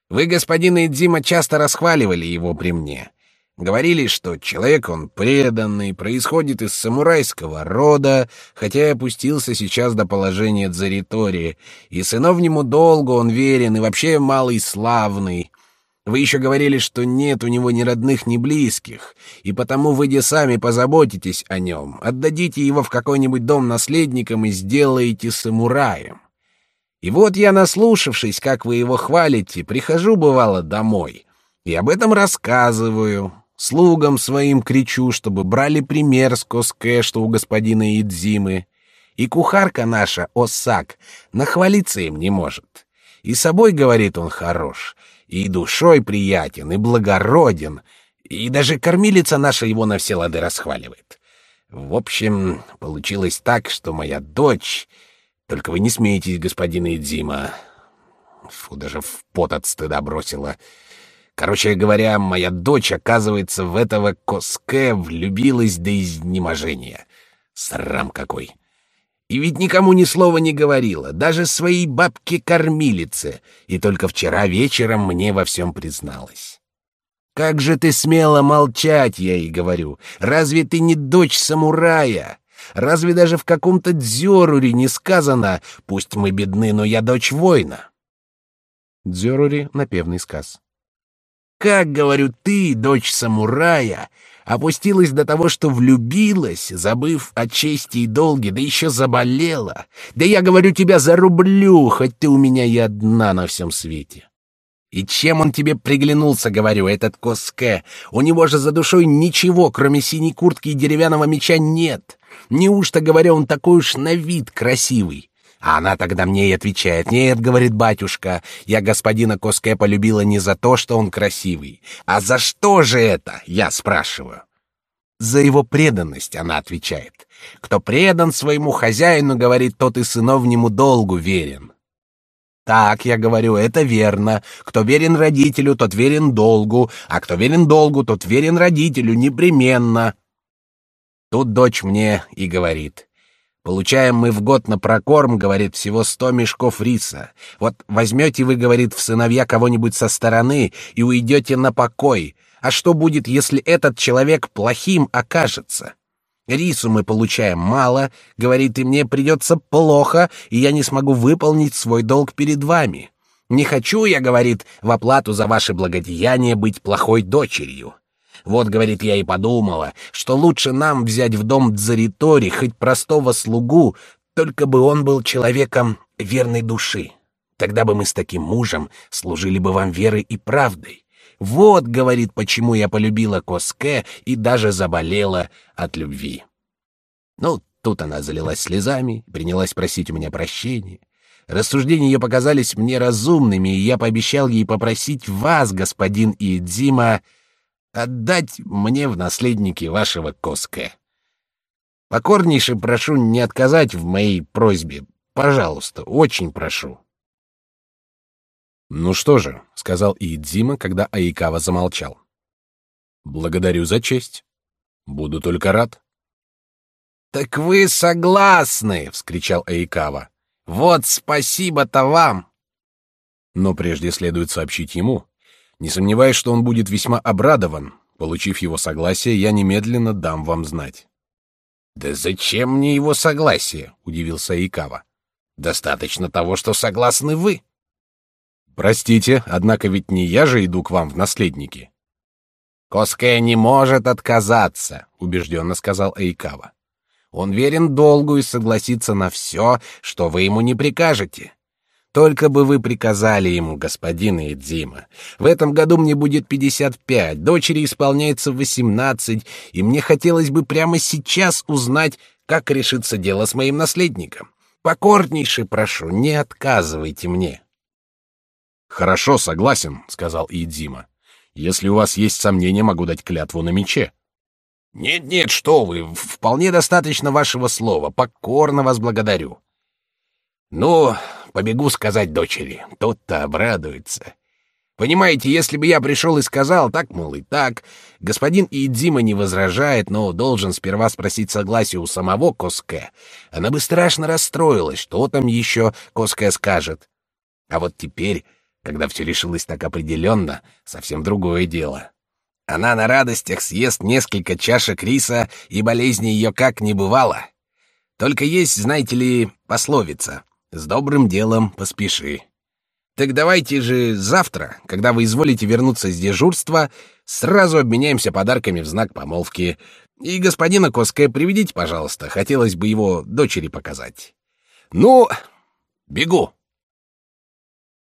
Вы, господин Идзима, часто расхваливали его при мне. Говорили, что человек он преданный, происходит из самурайского рода, хотя и опустился сейчас до положения дзаритории, и сыновнему долгу он верен и вообще малый славный. Вы еще говорили, что нет у него ни родных, ни близких, и потому вы де сами позаботитесь о нем, отдадите его в какой-нибудь дом наследникам и сделаете самураем. И вот я, наслушавшись, как вы его хвалите, прихожу, бывало, домой, и об этом рассказываю, Слугам своим кричу, чтобы брали пример с Коске, что у господина Идзимы. И кухарка наша, Осак, нахвалиться им не может. И собой, говорит, он хорош, и душой приятен, и благороден, и даже кормилица наша его на все лады расхваливает. В общем, получилось так, что моя дочь... Только вы не смеетесь, господин Идзима. Фу, даже в пот от стыда бросила. Короче говоря, моя дочь, оказывается, в этого Коске влюбилась до изнеможения. Срам какой! И ведь никому ни слова не говорила, даже своей бабке-кормилице, и только вчера вечером мне во всем призналась. «Как же ты смела молчать, я ей говорю. Разве ты не дочь самурая? Разве даже в каком-то дзёруре не сказано «Пусть мы бедны, но я дочь воина»?» Дзёрури — напевный сказ. Как, говорю, ты, дочь самурая, опустилась до того, что влюбилась, забыв о чести и долге, да еще заболела. Да я, говорю, тебя зарублю, хоть ты у меня и одна на всем свете. И чем он тебе приглянулся, говорю, этот Коске? У него же за душой ничего, кроме синей куртки и деревянного меча, нет. Неужто, говорю, он такой уж на вид красивый? А она тогда мне и отвечает: "Нет, говорит батюшка, я господина Коске полюбила не за то, что он красивый, а за что же это?" Я спрашиваю. За его преданность, она отвечает. Кто предан своему хозяину, говорит, тот и сыновнему долгу верен. Так, я говорю, это верно. Кто верен родителю, тот верен долгу, а кто верен долгу, тот верен родителю непременно. Тут дочь мне и говорит: Получаем мы в год на прокорм, говорит, всего сто мешков риса. Вот возьмете вы, говорит, в сыновья кого-нибудь со стороны и уйдете на покой. А что будет, если этот человек плохим окажется? Рису мы получаем мало, говорит, и мне придется плохо, и я не смогу выполнить свой долг перед вами. Не хочу я, говорит, в оплату за ваше благодеяние быть плохой дочерью. Вот, говорит, я и подумала, что лучше нам взять в дом Дзаритори хоть простого слугу, только бы он был человеком верной души. Тогда бы мы с таким мужем служили бы вам верой и правдой. Вот, говорит, почему я полюбила Коске и даже заболела от любви. Ну, тут она залилась слезами, принялась просить у меня прощения. Рассуждения ее показались мне разумными, и я пообещал ей попросить вас, господин Иедзима, отдать мне в наследники вашего Коске. Покорнейше прошу не отказать в моей просьбе. Пожалуйста, очень прошу. Ну что же, сказал Иидзима, когда Аикава замолчал. Благодарю за честь. Буду только рад. Так вы согласны, вскричал Аикава. Вот спасибо-то вам. Но прежде следует сообщить ему, не сомневаюсь, что он будет весьма обрадован, Получив его согласие, я немедленно дам вам знать. Да зачем мне его согласие? удивился Икава. Достаточно того, что согласны вы. Простите, однако ведь не я же иду к вам в наследники. Коскэ не может отказаться, убежденно сказал Эйкава. Он верен долгу и согласится на все, что вы ему не прикажете. Только бы вы приказали ему, господин Идзима. В этом году мне будет пятьдесят пять, дочери исполняется восемнадцать, и мне хотелось бы прямо сейчас узнать, как решится дело с моим наследником. Покорнейше прошу, не отказывайте мне. Хорошо, согласен, сказал Идзима. Если у вас есть сомнения, могу дать клятву на мече. Нет, нет, что вы, вполне достаточно вашего слова. Покорно вас благодарю. Ну, побегу сказать дочери. Тот-то обрадуется. Понимаете, если бы я пришел и сказал, так, мол, и так, господин Иидзима не возражает, но должен сперва спросить согласие у самого Коске, она бы страшно расстроилась, что там еще Коске скажет. А вот теперь, когда все решилось так определенно, совсем другое дело. Она на радостях съест несколько чашек риса, и болезни ее как не бывало. Только есть, знаете ли, пословица — с добрым делом поспеши. Так давайте же завтра, когда вы изволите вернуться с дежурства, сразу обменяемся подарками в знак помолвки. И господина Коске приведите, пожалуйста, хотелось бы его дочери показать. Ну, бегу.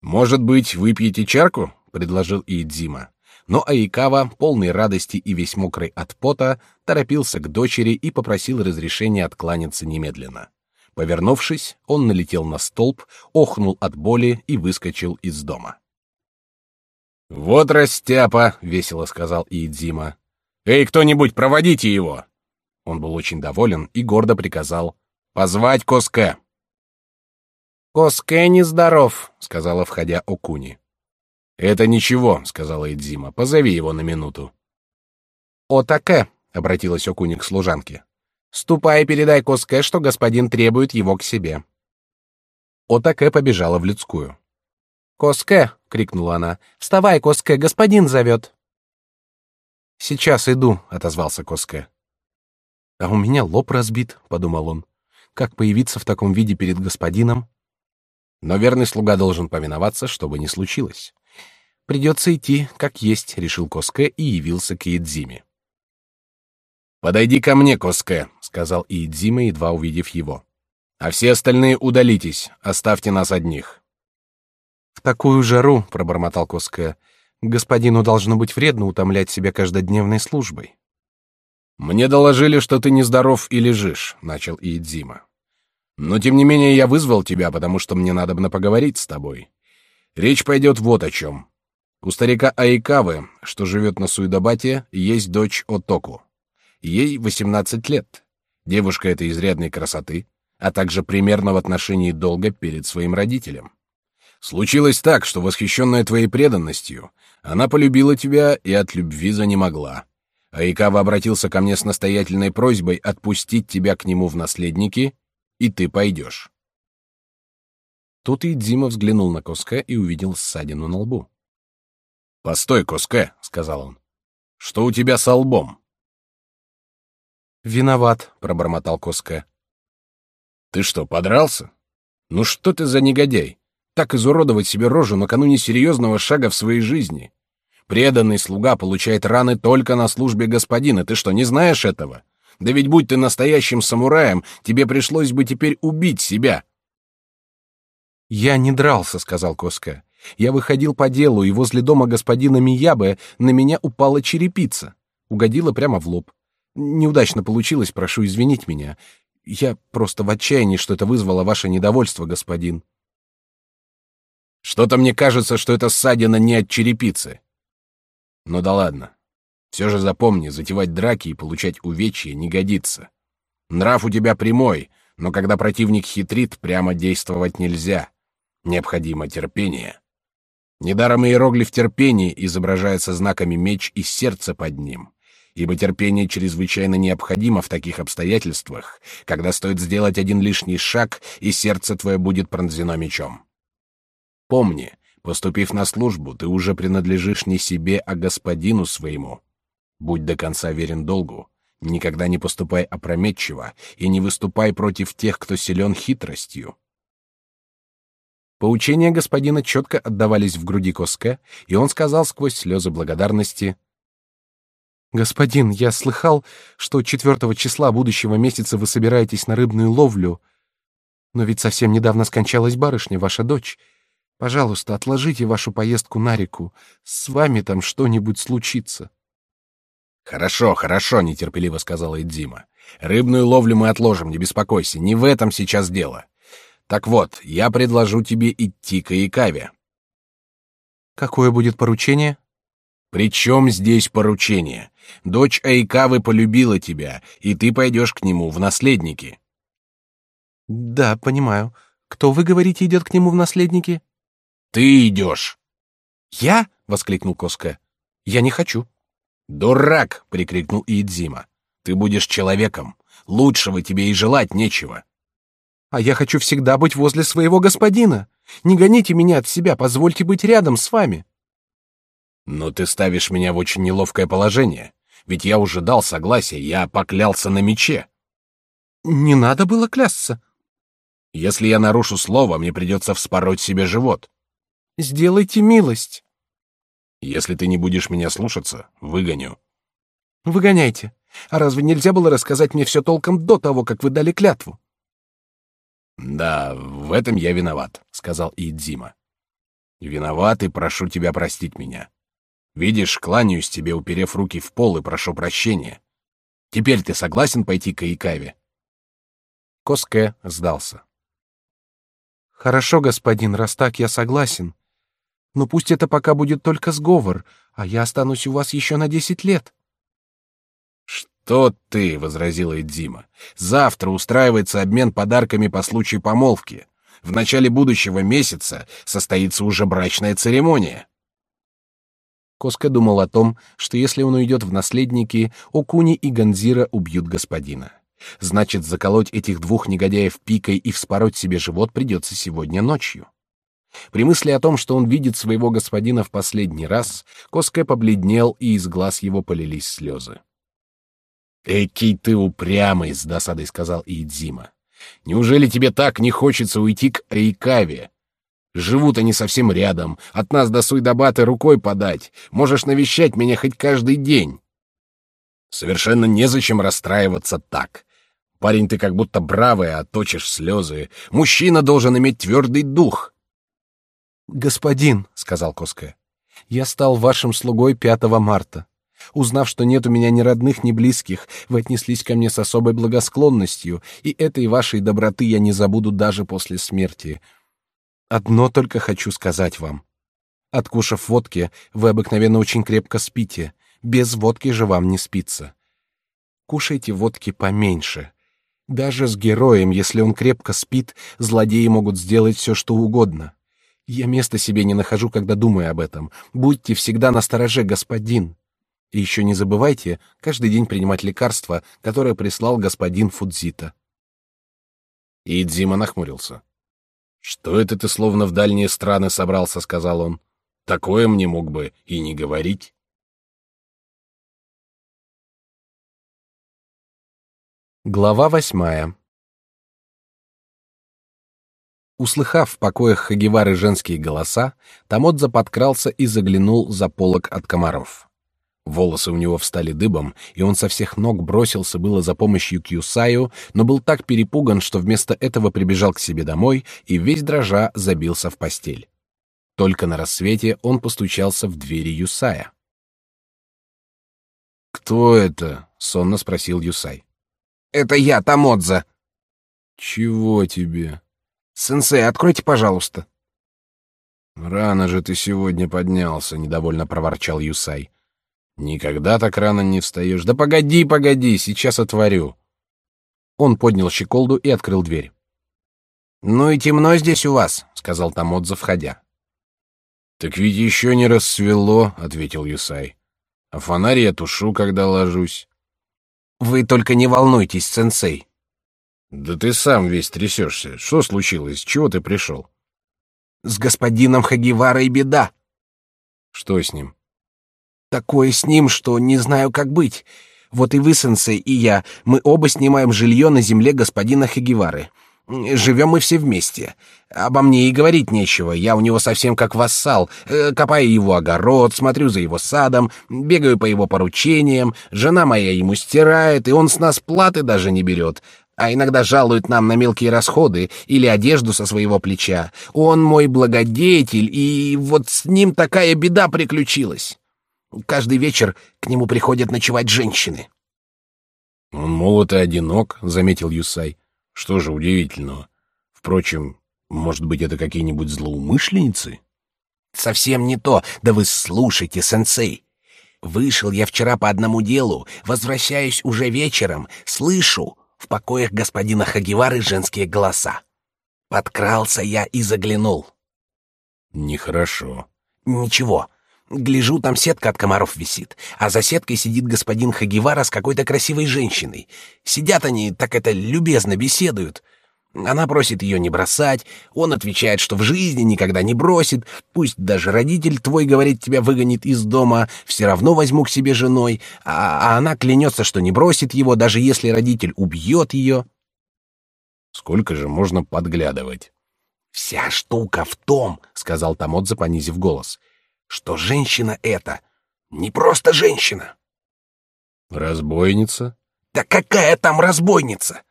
Может быть, выпьете чарку? предложил Иидзима. Но Аикава, полный радости и весь мокрый от пота, торопился к дочери и попросил разрешения откланяться немедленно. Повернувшись, он налетел на столб, охнул от боли и выскочил из дома. «Вот растяпа!» — весело сказал Иидзима. «Эй, кто-нибудь, проводите его!» Он был очень доволен и гордо приказал «Позвать Коске!» «Коске нездоров», — сказала, входя Окуни. «Это ничего», — сказала Идзима. «Позови его на минуту». «Отаке», — обратилась Окуни к служанке. Ступай и передай Коске, что господин требует его к себе. Отаке побежала в людскую. Коске, крикнула она. Вставай, Коске, господин зовет. Сейчас иду, отозвался Коске. А у меня лоб разбит, подумал он. Как появиться в таком виде перед господином? Но верный слуга должен повиноваться, чтобы не случилось. Придется идти, как есть, решил Коске и явился к Едзиме. «Подойди ко мне, Коске», — сказал Иидзима, едва увидев его. «А все остальные удалитесь, оставьте нас одних». «В такую жару», — пробормотал Коске, — «господину должно быть вредно утомлять себя каждодневной службой». «Мне доложили, что ты нездоров и лежишь», — начал Иидзима. «Но тем не менее я вызвал тебя, потому что мне надо бы поговорить с тобой. Речь пойдет вот о чем. У старика Айкавы, что живет на Суидабате, есть дочь Отоку. Ей 18 лет. Девушка этой изрядной красоты, а также примерно в отношении долга перед своим родителем. Случилось так, что восхищенная твоей преданностью, она полюбила тебя и от любви занемогла. Айкава обратился ко мне с настоятельной просьбой отпустить тебя к нему в наследники, и ты пойдешь. Тут и Дима взглянул на Коске и увидел ссадину на лбу. «Постой, Коске», — сказал он. «Что у тебя с лбом?» Виноват, пробормотал Коска. Ты что, подрался? Ну что ты за негодяй? Так изуродовать себе рожу накануне серьезного шага в своей жизни. Преданный слуга получает раны только на службе господина. Ты что, не знаешь этого? Да ведь будь ты настоящим самураем, тебе пришлось бы теперь убить себя. Я не дрался, сказал Коска. Я выходил по делу, и возле дома господина Миябе на меня упала черепица, угодила прямо в лоб. Неудачно получилось, прошу извинить меня. Я просто в отчаянии, что это вызвало ваше недовольство, господин. Что-то мне кажется, что это ссадина не от черепицы. Ну да ладно. Все же запомни, затевать драки и получать увечья не годится. Нрав у тебя прямой, но когда противник хитрит, прямо действовать нельзя. Необходимо терпение. Недаром иероглиф терпения изображается знаками меч и сердце под ним ибо терпение чрезвычайно необходимо в таких обстоятельствах, когда стоит сделать один лишний шаг, и сердце твое будет пронзено мечом. Помни, поступив на службу, ты уже принадлежишь не себе, а господину своему. Будь до конца верен долгу, никогда не поступай опрометчиво и не выступай против тех, кто силен хитростью. Поучения господина четко отдавались в груди Коске, и он сказал сквозь слезы благодарности: «Господин, я слыхал, что четвертого числа будущего месяца вы собираетесь на рыбную ловлю. Но ведь совсем недавно скончалась барышня, ваша дочь. Пожалуйста, отложите вашу поездку на реку. С вами там что-нибудь случится». «Хорошо, хорошо», — нетерпеливо сказала Эдзима. «Рыбную ловлю мы отложим, не беспокойся, не в этом сейчас дело. Так вот, я предложу тебе идти к Икаве». «Какое будет поручение?» «При чем здесь поручение? Дочь Айкавы полюбила тебя, и ты пойдешь к нему в наследники». «Да, понимаю. Кто, вы говорите, идет к нему в наследники?» «Ты идешь». «Я?» — воскликнул Коска. «Я не хочу». «Дурак!» — прикрикнул Иидзима. «Ты будешь человеком. Лучшего тебе и желать нечего». «А я хочу всегда быть возле своего господина. Не гоните меня от себя, позвольте быть рядом с вами». Но ты ставишь меня в очень неловкое положение. Ведь я уже дал согласие, я поклялся на мече. Не надо было клясться. Если я нарушу слово, мне придется вспороть себе живот. Сделайте милость. Если ты не будешь меня слушаться, выгоню. Выгоняйте. А разве нельзя было рассказать мне все толком до того, как вы дали клятву? Да, в этом я виноват, сказал Идзима. Виноват и прошу тебя простить меня. Видишь, кланяюсь тебе, уперев руки в пол, и прошу прощения. Теперь ты согласен пойти к Икаве?» Коске сдался. «Хорошо, господин, раз так, я согласен. Но пусть это пока будет только сговор, а я останусь у вас еще на десять лет». «Что ты?» — возразила Эдзима. «Завтра устраивается обмен подарками по случаю помолвки. В начале будущего месяца состоится уже брачная церемония». Коска думал о том, что если он уйдет в наследники, Окуни и Ганзира убьют господина. Значит, заколоть этих двух негодяев пикой и вспороть себе живот придется сегодня ночью. При мысли о том, что он видит своего господина в последний раз, Коске побледнел, и из глаз его полились слезы. «Экий ты упрямый!» — с досадой сказал Иидзима. «Неужели тебе так не хочется уйти к Эйкаве? Живут они совсем рядом. От нас до Суйдабаты рукой подать. Можешь навещать меня хоть каждый день. Совершенно незачем расстраиваться так. Парень, ты как будто бравый, а точишь слезы. Мужчина должен иметь твердый дух. Господин, сказал Коска, я стал вашим слугой 5 марта. Узнав, что нет у меня ни родных, ни близких, вы отнеслись ко мне с особой благосклонностью, и этой вашей доброты я не забуду даже после смерти. Одно только хочу сказать вам. Откушав водки, вы обыкновенно очень крепко спите. Без водки же вам не спится. Кушайте водки поменьше. Даже с героем, если он крепко спит, злодеи могут сделать все, что угодно. Я места себе не нахожу, когда думаю об этом. Будьте всегда настороже, господин. И еще не забывайте каждый день принимать лекарства, которое прислал господин Фудзита. Идзима нахмурился. Что это ты словно в дальние страны собрался, сказал он. Такое мне мог бы и не говорить. Глава восьмая. Услыхав в покоях Хагивары женские голоса, Тамодза подкрался и заглянул за полог от комаров. Волосы у него встали дыбом, и он со всех ног бросился было за помощью к Юсаю, но был так перепуган, что вместо этого прибежал к себе домой и весь дрожа забился в постель. Только на рассвете он постучался в двери Юсая. «Кто это?» — сонно спросил Юсай. «Это я, Тамодза». «Чего тебе?» «Сенсей, откройте, пожалуйста». «Рано же ты сегодня поднялся», — недовольно проворчал Юсай. Никогда так рано не встаешь. Да погоди, погоди, сейчас отворю. Он поднял щеколду и открыл дверь. Ну и темно здесь у вас, сказал Тамодза, входя. Так ведь еще не рассвело, ответил Юсай. А фонарь я тушу, когда ложусь. Вы только не волнуйтесь, сенсей. Да ты сам весь трясешься. Что случилось? Чего ты пришел? С господином Хагиварой беда. Что с ним? такое с ним, что не знаю, как быть. Вот и вы, сенсей, и я, мы оба снимаем жилье на земле господина Хагивары. Живем мы все вместе. Обо мне и говорить нечего. Я у него совсем как вассал. Э, копаю его огород, смотрю за его садом, бегаю по его поручениям. Жена моя ему стирает, и он с нас платы даже не берет. А иногда жалует нам на мелкие расходы или одежду со своего плеча. Он мой благодетель, и вот с ним такая беда приключилась. Каждый вечер к нему приходят ночевать женщины. Он молод и одинок, заметил Юсай. Что же удивительного? Впрочем, может быть, это какие-нибудь злоумышленницы? Совсем не то. Да вы слушайте, сенсей. Вышел я вчера по одному делу, возвращаюсь уже вечером, слышу в покоях господина Хагивары женские голоса. Подкрался я и заглянул. Нехорошо. Ничего. Гляжу, там сетка от комаров висит, а за сеткой сидит господин Хагивара с какой-то красивой женщиной. Сидят они, так это любезно беседуют. Она просит ее не бросать, он отвечает, что в жизни никогда не бросит, пусть даже родитель твой, говорит, тебя выгонит из дома, все равно возьму к себе женой, а, а она клянется, что не бросит его, даже если родитель убьет ее. Сколько же можно подглядывать? Вся штука в том, сказал Тамодзе, понизив голос, что женщина эта не просто женщина. Разбойница? Да какая там разбойница?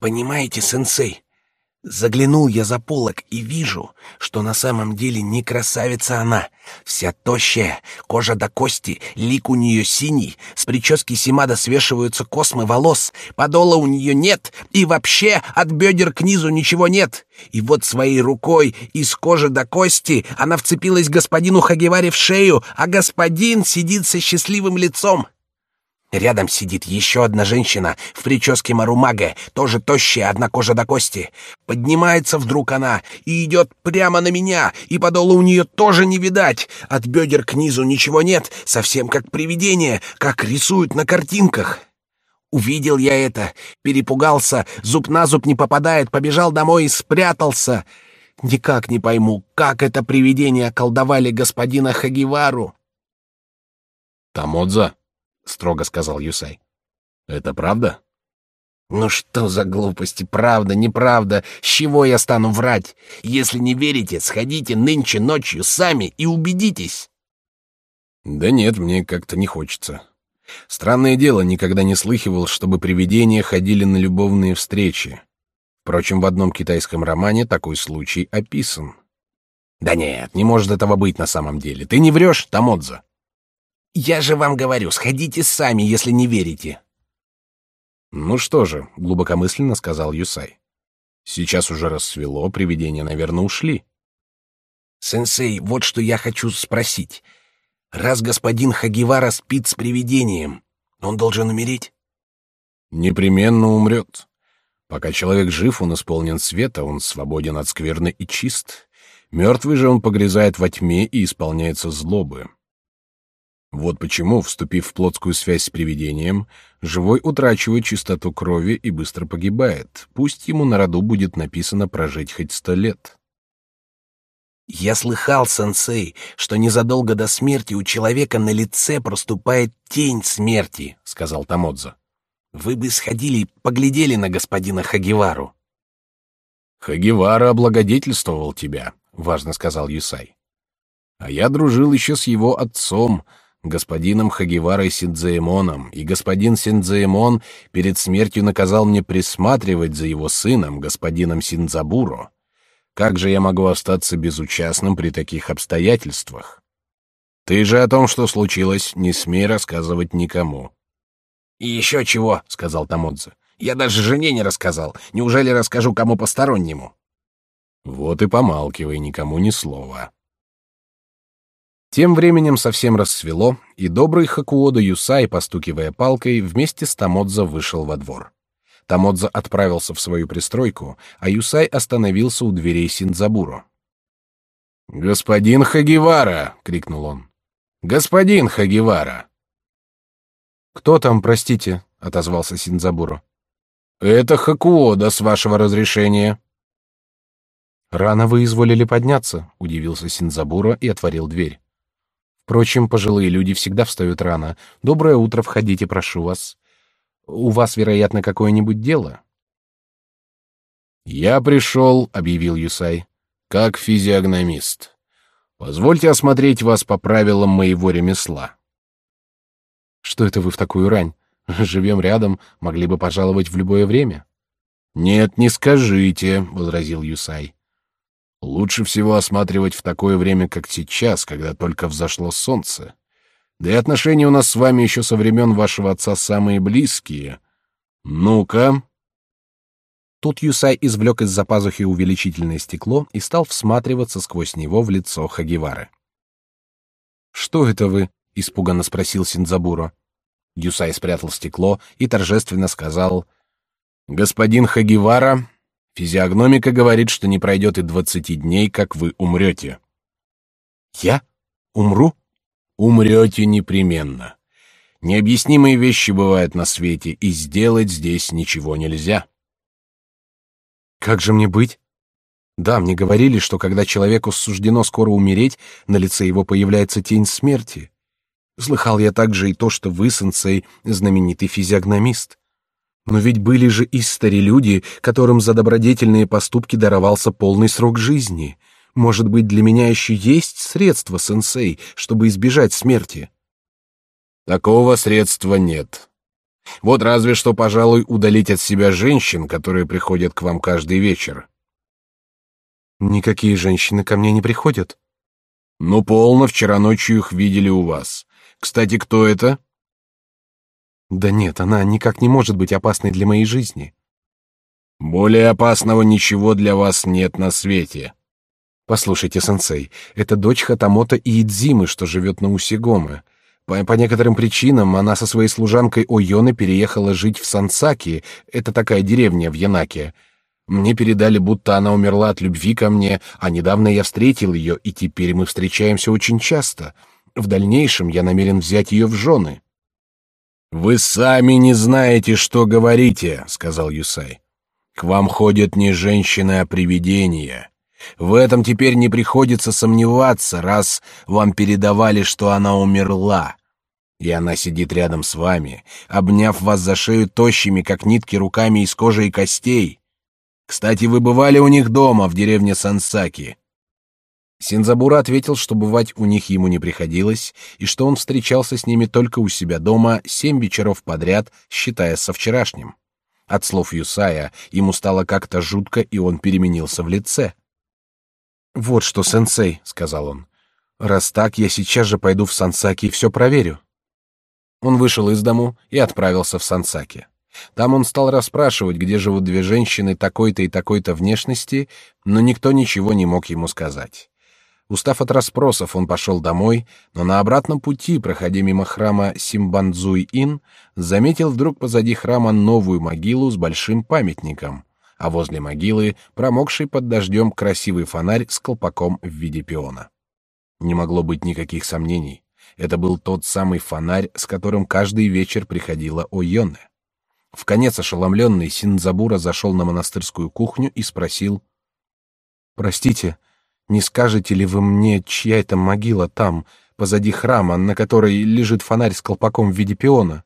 Понимаете, сенсей, заглянул я за полок и вижу, что на самом деле не красавица она, вся тощая, кожа до кости, лик у нее синий, с прически Симада свешиваются космы волос, подола у нее нет, и вообще от бедер к низу ничего нет. И вот своей рукой из кожи до кости она вцепилась господину Хагеваре в шею, а господин сидит со счастливым лицом. Рядом сидит еще одна женщина в прическе Марумаге, тоже тощая, одна кожа до кости. Поднимается вдруг она и идет прямо на меня, и подола у нее тоже не видать. От бедер к низу ничего нет, совсем как привидение, как рисуют на картинках. Увидел я это, перепугался, зуб на зуб не попадает, побежал домой и спрятался. Никак не пойму, как это привидение околдовали господина Хагивару. Тамодза, строго сказал Юсай. Это правда? Ну что за глупости, правда, неправда? С чего я стану врать? Если не верите, сходите нынче ночью сами и убедитесь. Да нет, мне как-то не хочется. Странное дело, никогда не слыхивал, чтобы привидения ходили на любовные встречи. Впрочем, в одном китайском романе такой случай описан. Да нет, не может этого быть на самом деле. Ты не врешь, Тамодза? Я же вам говорю, сходите сами, если не верите. Ну что же, глубокомысленно сказал Юсай. Сейчас уже рассвело, привидения, наверное, ушли. Сенсей, вот что я хочу спросить. Раз господин Хагивара спит с привидением, он должен умереть? Непременно умрет. Пока человек жив, он исполнен света, он свободен от скверны и чист. Мертвый же он погрязает во тьме и исполняется злобы. Вот почему, вступив в плотскую связь с привидением, живой утрачивает чистоту крови и быстро погибает. Пусть ему на роду будет написано прожить хоть сто лет. Я слыхал, сенсей, что незадолго до смерти у человека на лице проступает тень смерти, сказал Тамодза. Вы бы сходили и поглядели на господина Хагивару. Хагивара облагодетельствовал тебя, важно сказал Юсай. А я дружил еще с его отцом, господином Хагиварой Синдзаэмоном, и господин Синдзаэмон перед смертью наказал мне присматривать за его сыном, господином Синдзабуро. Как же я могу остаться безучастным при таких обстоятельствах? Ты же о том, что случилось, не смей рассказывать никому. И еще чего, сказал Тамодзе. Я даже жене не рассказал. Неужели расскажу кому постороннему? Вот и помалкивай никому ни слова. Тем временем совсем рассвело, и добрый Хакуода Юсай, постукивая палкой, вместе с Тамодзо вышел во двор. Тамодзо отправился в свою пристройку, а Юсай остановился у дверей Синдзабуро. «Господин Хагивара!» — крикнул он. «Господин Хагивара!» «Кто там, простите?» — отозвался Синдзабуро. «Это Хакуода, с вашего разрешения». «Рано вы изволили подняться», — удивился Синдзабуро и отворил дверь. Впрочем, пожилые люди всегда встают рано. Доброе утро, входите, прошу вас. У вас, вероятно, какое-нибудь дело? Я пришел, объявил Юсай, как физиогномист. Позвольте осмотреть вас по правилам моего ремесла. Что это вы в такую рань? Живем рядом, могли бы пожаловать в любое время. Нет, не скажите, возразил Юсай. Лучше всего осматривать в такое время, как сейчас, когда только взошло солнце. Да и отношения у нас с вами еще со времен вашего отца самые близкие. Ну-ка. Тут Юсай извлек из-за пазухи увеличительное стекло и стал всматриваться сквозь него в лицо Хагивары. Что это вы? испуганно спросил Синдзабуро. Юсай спрятал стекло и торжественно сказал: "Господин Хагивара, Физиогномика говорит, что не пройдет и двадцати дней, как вы умрете. Я умру? Умрете непременно. Необъяснимые вещи бывают на свете, и сделать здесь ничего нельзя. Как же мне быть? Да, мне говорили, что когда человеку суждено скоро умереть, на лице его появляется тень смерти. Слыхал я также и то, что вы, сенсей, знаменитый физиогномист. Но ведь были же и старелюди, которым за добродетельные поступки даровался полный срок жизни. Может быть, для меня еще есть средство, сенсей, чтобы избежать смерти? Такого средства нет. Вот разве что, пожалуй, удалить от себя женщин, которые приходят к вам каждый вечер. Никакие женщины ко мне не приходят. Ну, полно, вчера ночью их видели у вас. Кстати, кто это? Да нет, она никак не может быть опасной для моей жизни. Более опасного ничего для вас нет на свете. Послушайте, сенсей, это дочь Хатамото Иидзимы, что живет на Усигоме. По, по некоторым причинам она со своей служанкой Ойоны переехала жить в Сансаки, это такая деревня в Янаке. Мне передали, будто она умерла от любви ко мне, а недавно я встретил ее, и теперь мы встречаемся очень часто. В дальнейшем я намерен взять ее в жены. Вы сами не знаете, что говорите, сказал Юсай. К вам ходят не женщины, а привидения. В этом теперь не приходится сомневаться, раз вам передавали, что она умерла. И она сидит рядом с вами, обняв вас за шею тощими, как нитки, руками из кожи и костей. Кстати, вы бывали у них дома в деревне Сансаки. Синзабура ответил, что бывать у них ему не приходилось, и что он встречался с ними только у себя дома семь вечеров подряд, считая со вчерашним. От слов Юсая ему стало как-то жутко, и он переменился в лице. «Вот что, сенсей», — сказал он, — «раз так, я сейчас же пойду в Сансаки и все проверю». Он вышел из дому и отправился в Сансаки. Там он стал расспрашивать, где живут две женщины такой-то и такой-то внешности, но никто ничего не мог ему сказать. Устав от расспросов, он пошел домой, но на обратном пути, проходя мимо храма Симбанзуй-Ин, заметил вдруг позади храма новую могилу с большим памятником, а возле могилы промокший под дождем красивый фонарь с колпаком в виде пиона. Не могло быть никаких сомнений. Это был тот самый фонарь, с которым каждый вечер приходила Ойоне. В конец ошеломленный Синзабура зашел на монастырскую кухню и спросил: "Простите, не скажете ли вы мне, чья это могила там, позади храма, на которой лежит фонарь с колпаком в виде пиона?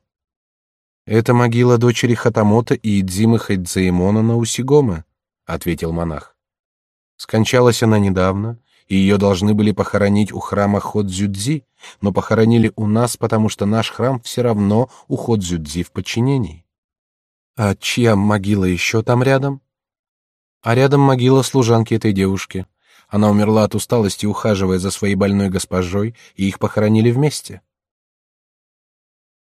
Это могила дочери Хатамото и Идзимы Хайдзаимона на Усигоме, ответил монах. Скончалась она недавно, и ее должны были похоронить у храма Ходзюдзи, но похоронили у нас, потому что наш храм все равно у Ходзюдзи в подчинении. А чья могила еще там рядом? А рядом могила служанки этой девушки. Она умерла от усталости, ухаживая за своей больной госпожой, и их похоронили вместе.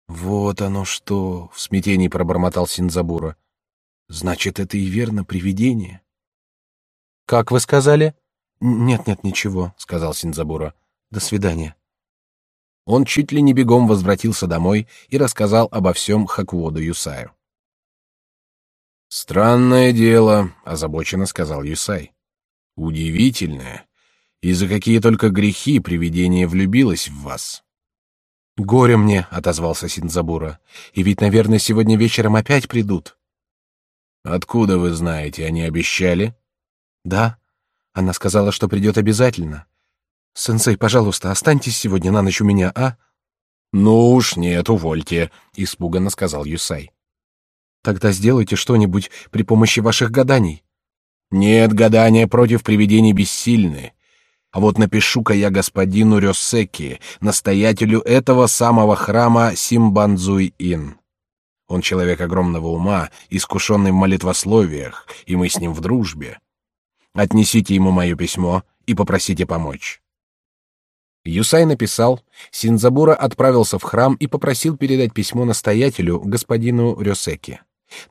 Вот оно что, в смятении пробормотал Синзабура. Значит, это и верно привидение. Как вы сказали? Нет, нет, ничего, сказал Синзабура. До свидания. Он чуть ли не бегом возвратился домой и рассказал обо всем Хакводу Юсаю. Странное дело, озабоченно сказал Юсай. Удивительное. И за какие только грехи привидение влюбилось в вас. Горе мне, отозвался Синзабура. И ведь, наверное, сегодня вечером опять придут. Откуда вы знаете, они обещали? Да. Она сказала, что придет обязательно. Сенсей, пожалуйста, останьтесь сегодня на ночь у меня, а? Ну уж нет, увольте, испуганно сказал Юсай. Тогда сделайте что-нибудь при помощи ваших гаданий. Нет, гадания против привидений бессильны. А вот напишу-ка я господину Рёсеки, настоятелю этого самого храма Симбанзуй-Ин. Он человек огромного ума, искушенный в молитвословиях, и мы с ним в дружбе. Отнесите ему мое письмо и попросите помочь. Юсай написал, Синзабура отправился в храм и попросил передать письмо настоятелю, господину Рёсеки.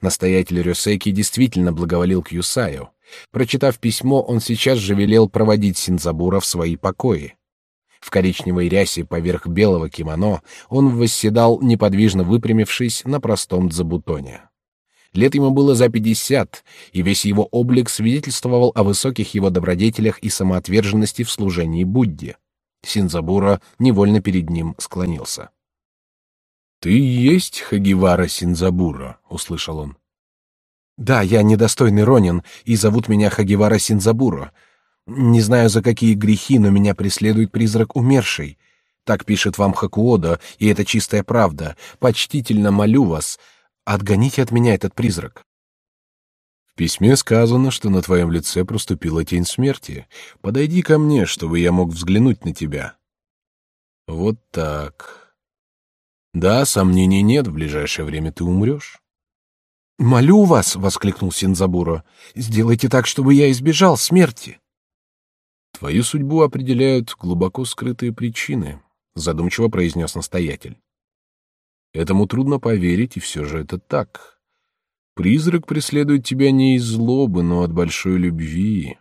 Настоятель Рёсеки действительно благоволил к Юсаю. Прочитав письмо, он сейчас же велел проводить Синзабура в свои покои. В коричневой рясе поверх белого кимоно он восседал, неподвижно выпрямившись на простом дзабутоне. Лет ему было за пятьдесят, и весь его облик свидетельствовал о высоких его добродетелях и самоотверженности в служении Будде. Синзабура невольно перед ним склонился. «Ты есть Хагивара Синзабура?» — услышал он. Да, я недостойный ронин, и зовут меня Хагивара Синзабуро. Не знаю за какие грехи, но меня преследует призрак умершей. Так пишет вам Хакуода, и это чистая правда. Почтительно молю вас, отгоните от меня этот призрак. В письме сказано, что на твоем лице проступила тень смерти. Подойди ко мне, чтобы я мог взглянуть на тебя. Вот так. Да, сомнений нет, в ближайшее время ты умрешь. «Молю вас!» — воскликнул Синзабура. «Сделайте так, чтобы я избежал смерти!» «Твою судьбу определяют глубоко скрытые причины», — задумчиво произнес настоятель. «Этому трудно поверить, и все же это так. Призрак преследует тебя не из злобы, но от большой любви.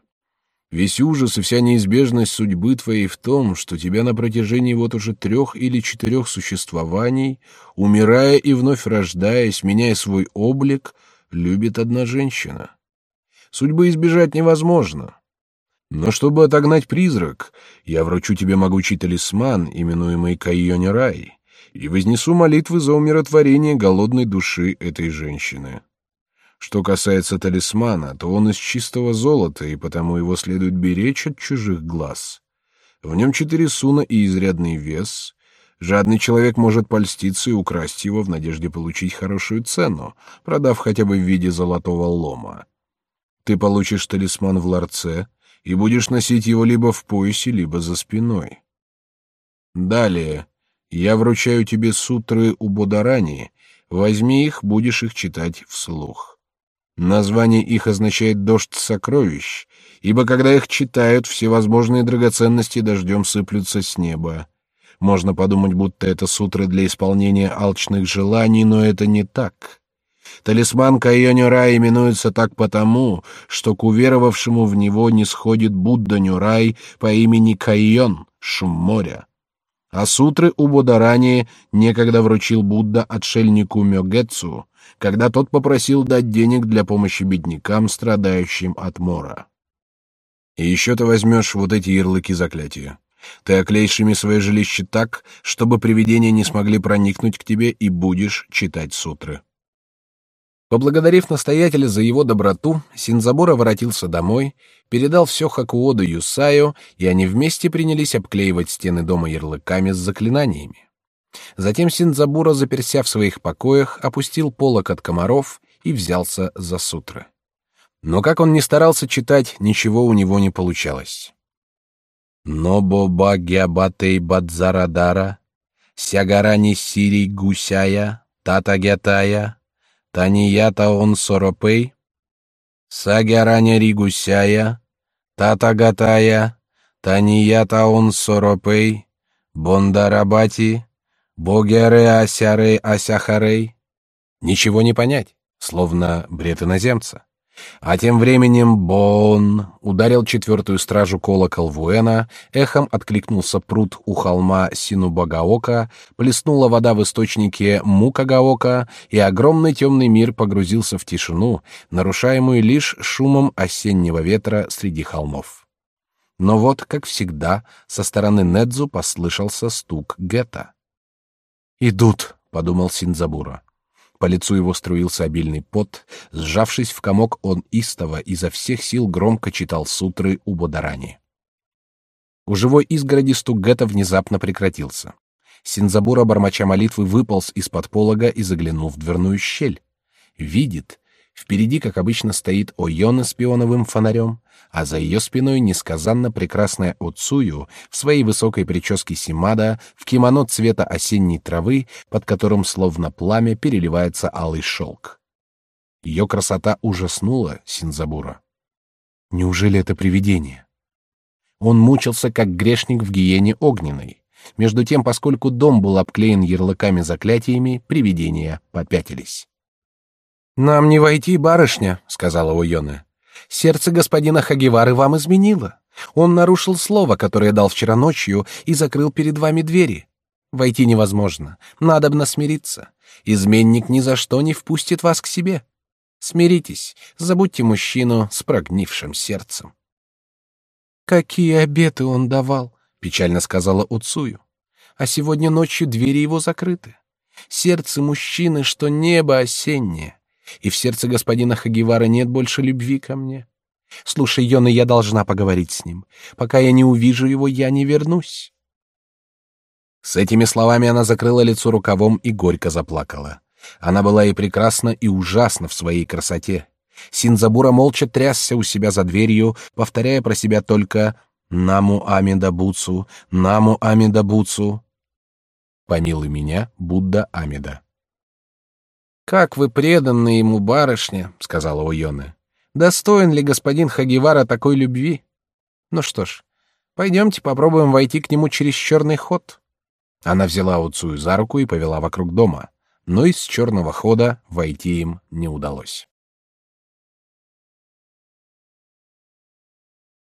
Весь ужас и вся неизбежность судьбы твоей в том, что тебя на протяжении вот уже трех или четырех существований, умирая и вновь рождаясь, меняя свой облик, любит одна женщина. Судьбы избежать невозможно. Но чтобы отогнать призрак, я вручу тебе могучий талисман, именуемый Кайони и вознесу молитвы за умиротворение голодной души этой женщины. Что касается талисмана, то он из чистого золота, и потому его следует беречь от чужих глаз. В нем четыре суна и изрядный вес. Жадный человек может польститься и украсть его в надежде получить хорошую цену, продав хотя бы в виде золотого лома. Ты получишь талисман в ларце и будешь носить его либо в поясе, либо за спиной. Далее я вручаю тебе сутры у Бодарани, возьми их, будешь их читать вслух. Название их означает «дождь сокровищ», ибо когда их читают, всевозможные драгоценности дождем сыплются с неба. Можно подумать, будто это сутры для исполнения алчных желаний, но это не так. Талисман Кайо-Нюрай именуется так потому, что к уверовавшему в него не сходит Будда Нюрай по имени Кайон, шум моря. А сутры у Бодарани некогда вручил Будда отшельнику Мёгэцу, когда тот попросил дать денег для помощи беднякам, страдающим от мора. И еще ты возьмешь вот эти ярлыки заклятия. Ты оклеишь ими свое жилище так, чтобы привидения не смогли проникнуть к тебе, и будешь читать сутры. Поблагодарив настоятеля за его доброту, Синзабура воротился домой, передал все Хакуоду Юсаю, и они вместе принялись обклеивать стены дома ярлыками с заклинаниями. Затем Синдзабура, заперся в своих покоях, опустил полок от комаров и взялся за сутры. Но как он ни старался читать, ничего у него не получалось. Нобо багябатей бадзарадара, сягарани сири гусяя, татагятая, танията он соропей, сагарани ригусяя, татагатая, танията он соропей, бондарабати, Богеры асяры асяхарей. Ничего не понять, словно бред иноземца. А тем временем Бон ударил четвертую стражу колокол Вуэна, эхом откликнулся пруд у холма Синубагаока, плеснула вода в источнике Мукагаока, и огромный темный мир погрузился в тишину, нарушаемую лишь шумом осеннего ветра среди холмов. Но вот, как всегда, со стороны Недзу послышался стук Гетта. «Идут», — подумал Синзабура. По лицу его струился обильный пот. Сжавшись в комок, он истово изо всех сил громко читал сутры у Бодарани. У живой изгороди стук Гетта внезапно прекратился. Синзабура, бормоча молитвы, выполз из-под полога и заглянул в дверную щель. Видит, впереди, как обычно, стоит Ойона с пионовым фонарем, а за ее спиной несказанно прекрасная Оцую в своей высокой прическе Симада в кимоно цвета осенней травы, под которым словно пламя переливается алый шелк. Ее красота ужаснула Синзабура. Неужели это привидение? Он мучился, как грешник в гиене огненной. Между тем, поскольку дом был обклеен ярлыками-заклятиями, привидения попятились. «Нам не войти, барышня», — сказала Уйона. «Сердце господина Хагевары вам изменило. Он нарушил слово, которое дал вчера ночью, и закрыл перед вами двери. Войти невозможно. Надобно смириться. Изменник ни за что не впустит вас к себе. Смиритесь, забудьте мужчину с прогнившим сердцем. Какие обеты он давал, печально сказала Уцую. А сегодня ночью двери его закрыты. Сердце мужчины, что небо осеннее, и в сердце господина Хагивара нет больше любви ко мне. Слушай, Йона, я должна поговорить с ним. Пока я не увижу его, я не вернусь. С этими словами она закрыла лицо рукавом и горько заплакала. Она была и прекрасна, и ужасна в своей красоте. Синзабура молча трясся у себя за дверью, повторяя про себя только «Наму Амида Буцу, Наму Амида Буцу». «Помилуй меня, Будда Амида». «Как вы преданы ему, барышня», — сказала Ойоне. «Достоин ли господин Хагивара такой любви? Ну что ж, пойдемте попробуем войти к нему через черный ход». Она взяла Уцую за руку и повела вокруг дома но из черного хода войти им не удалось.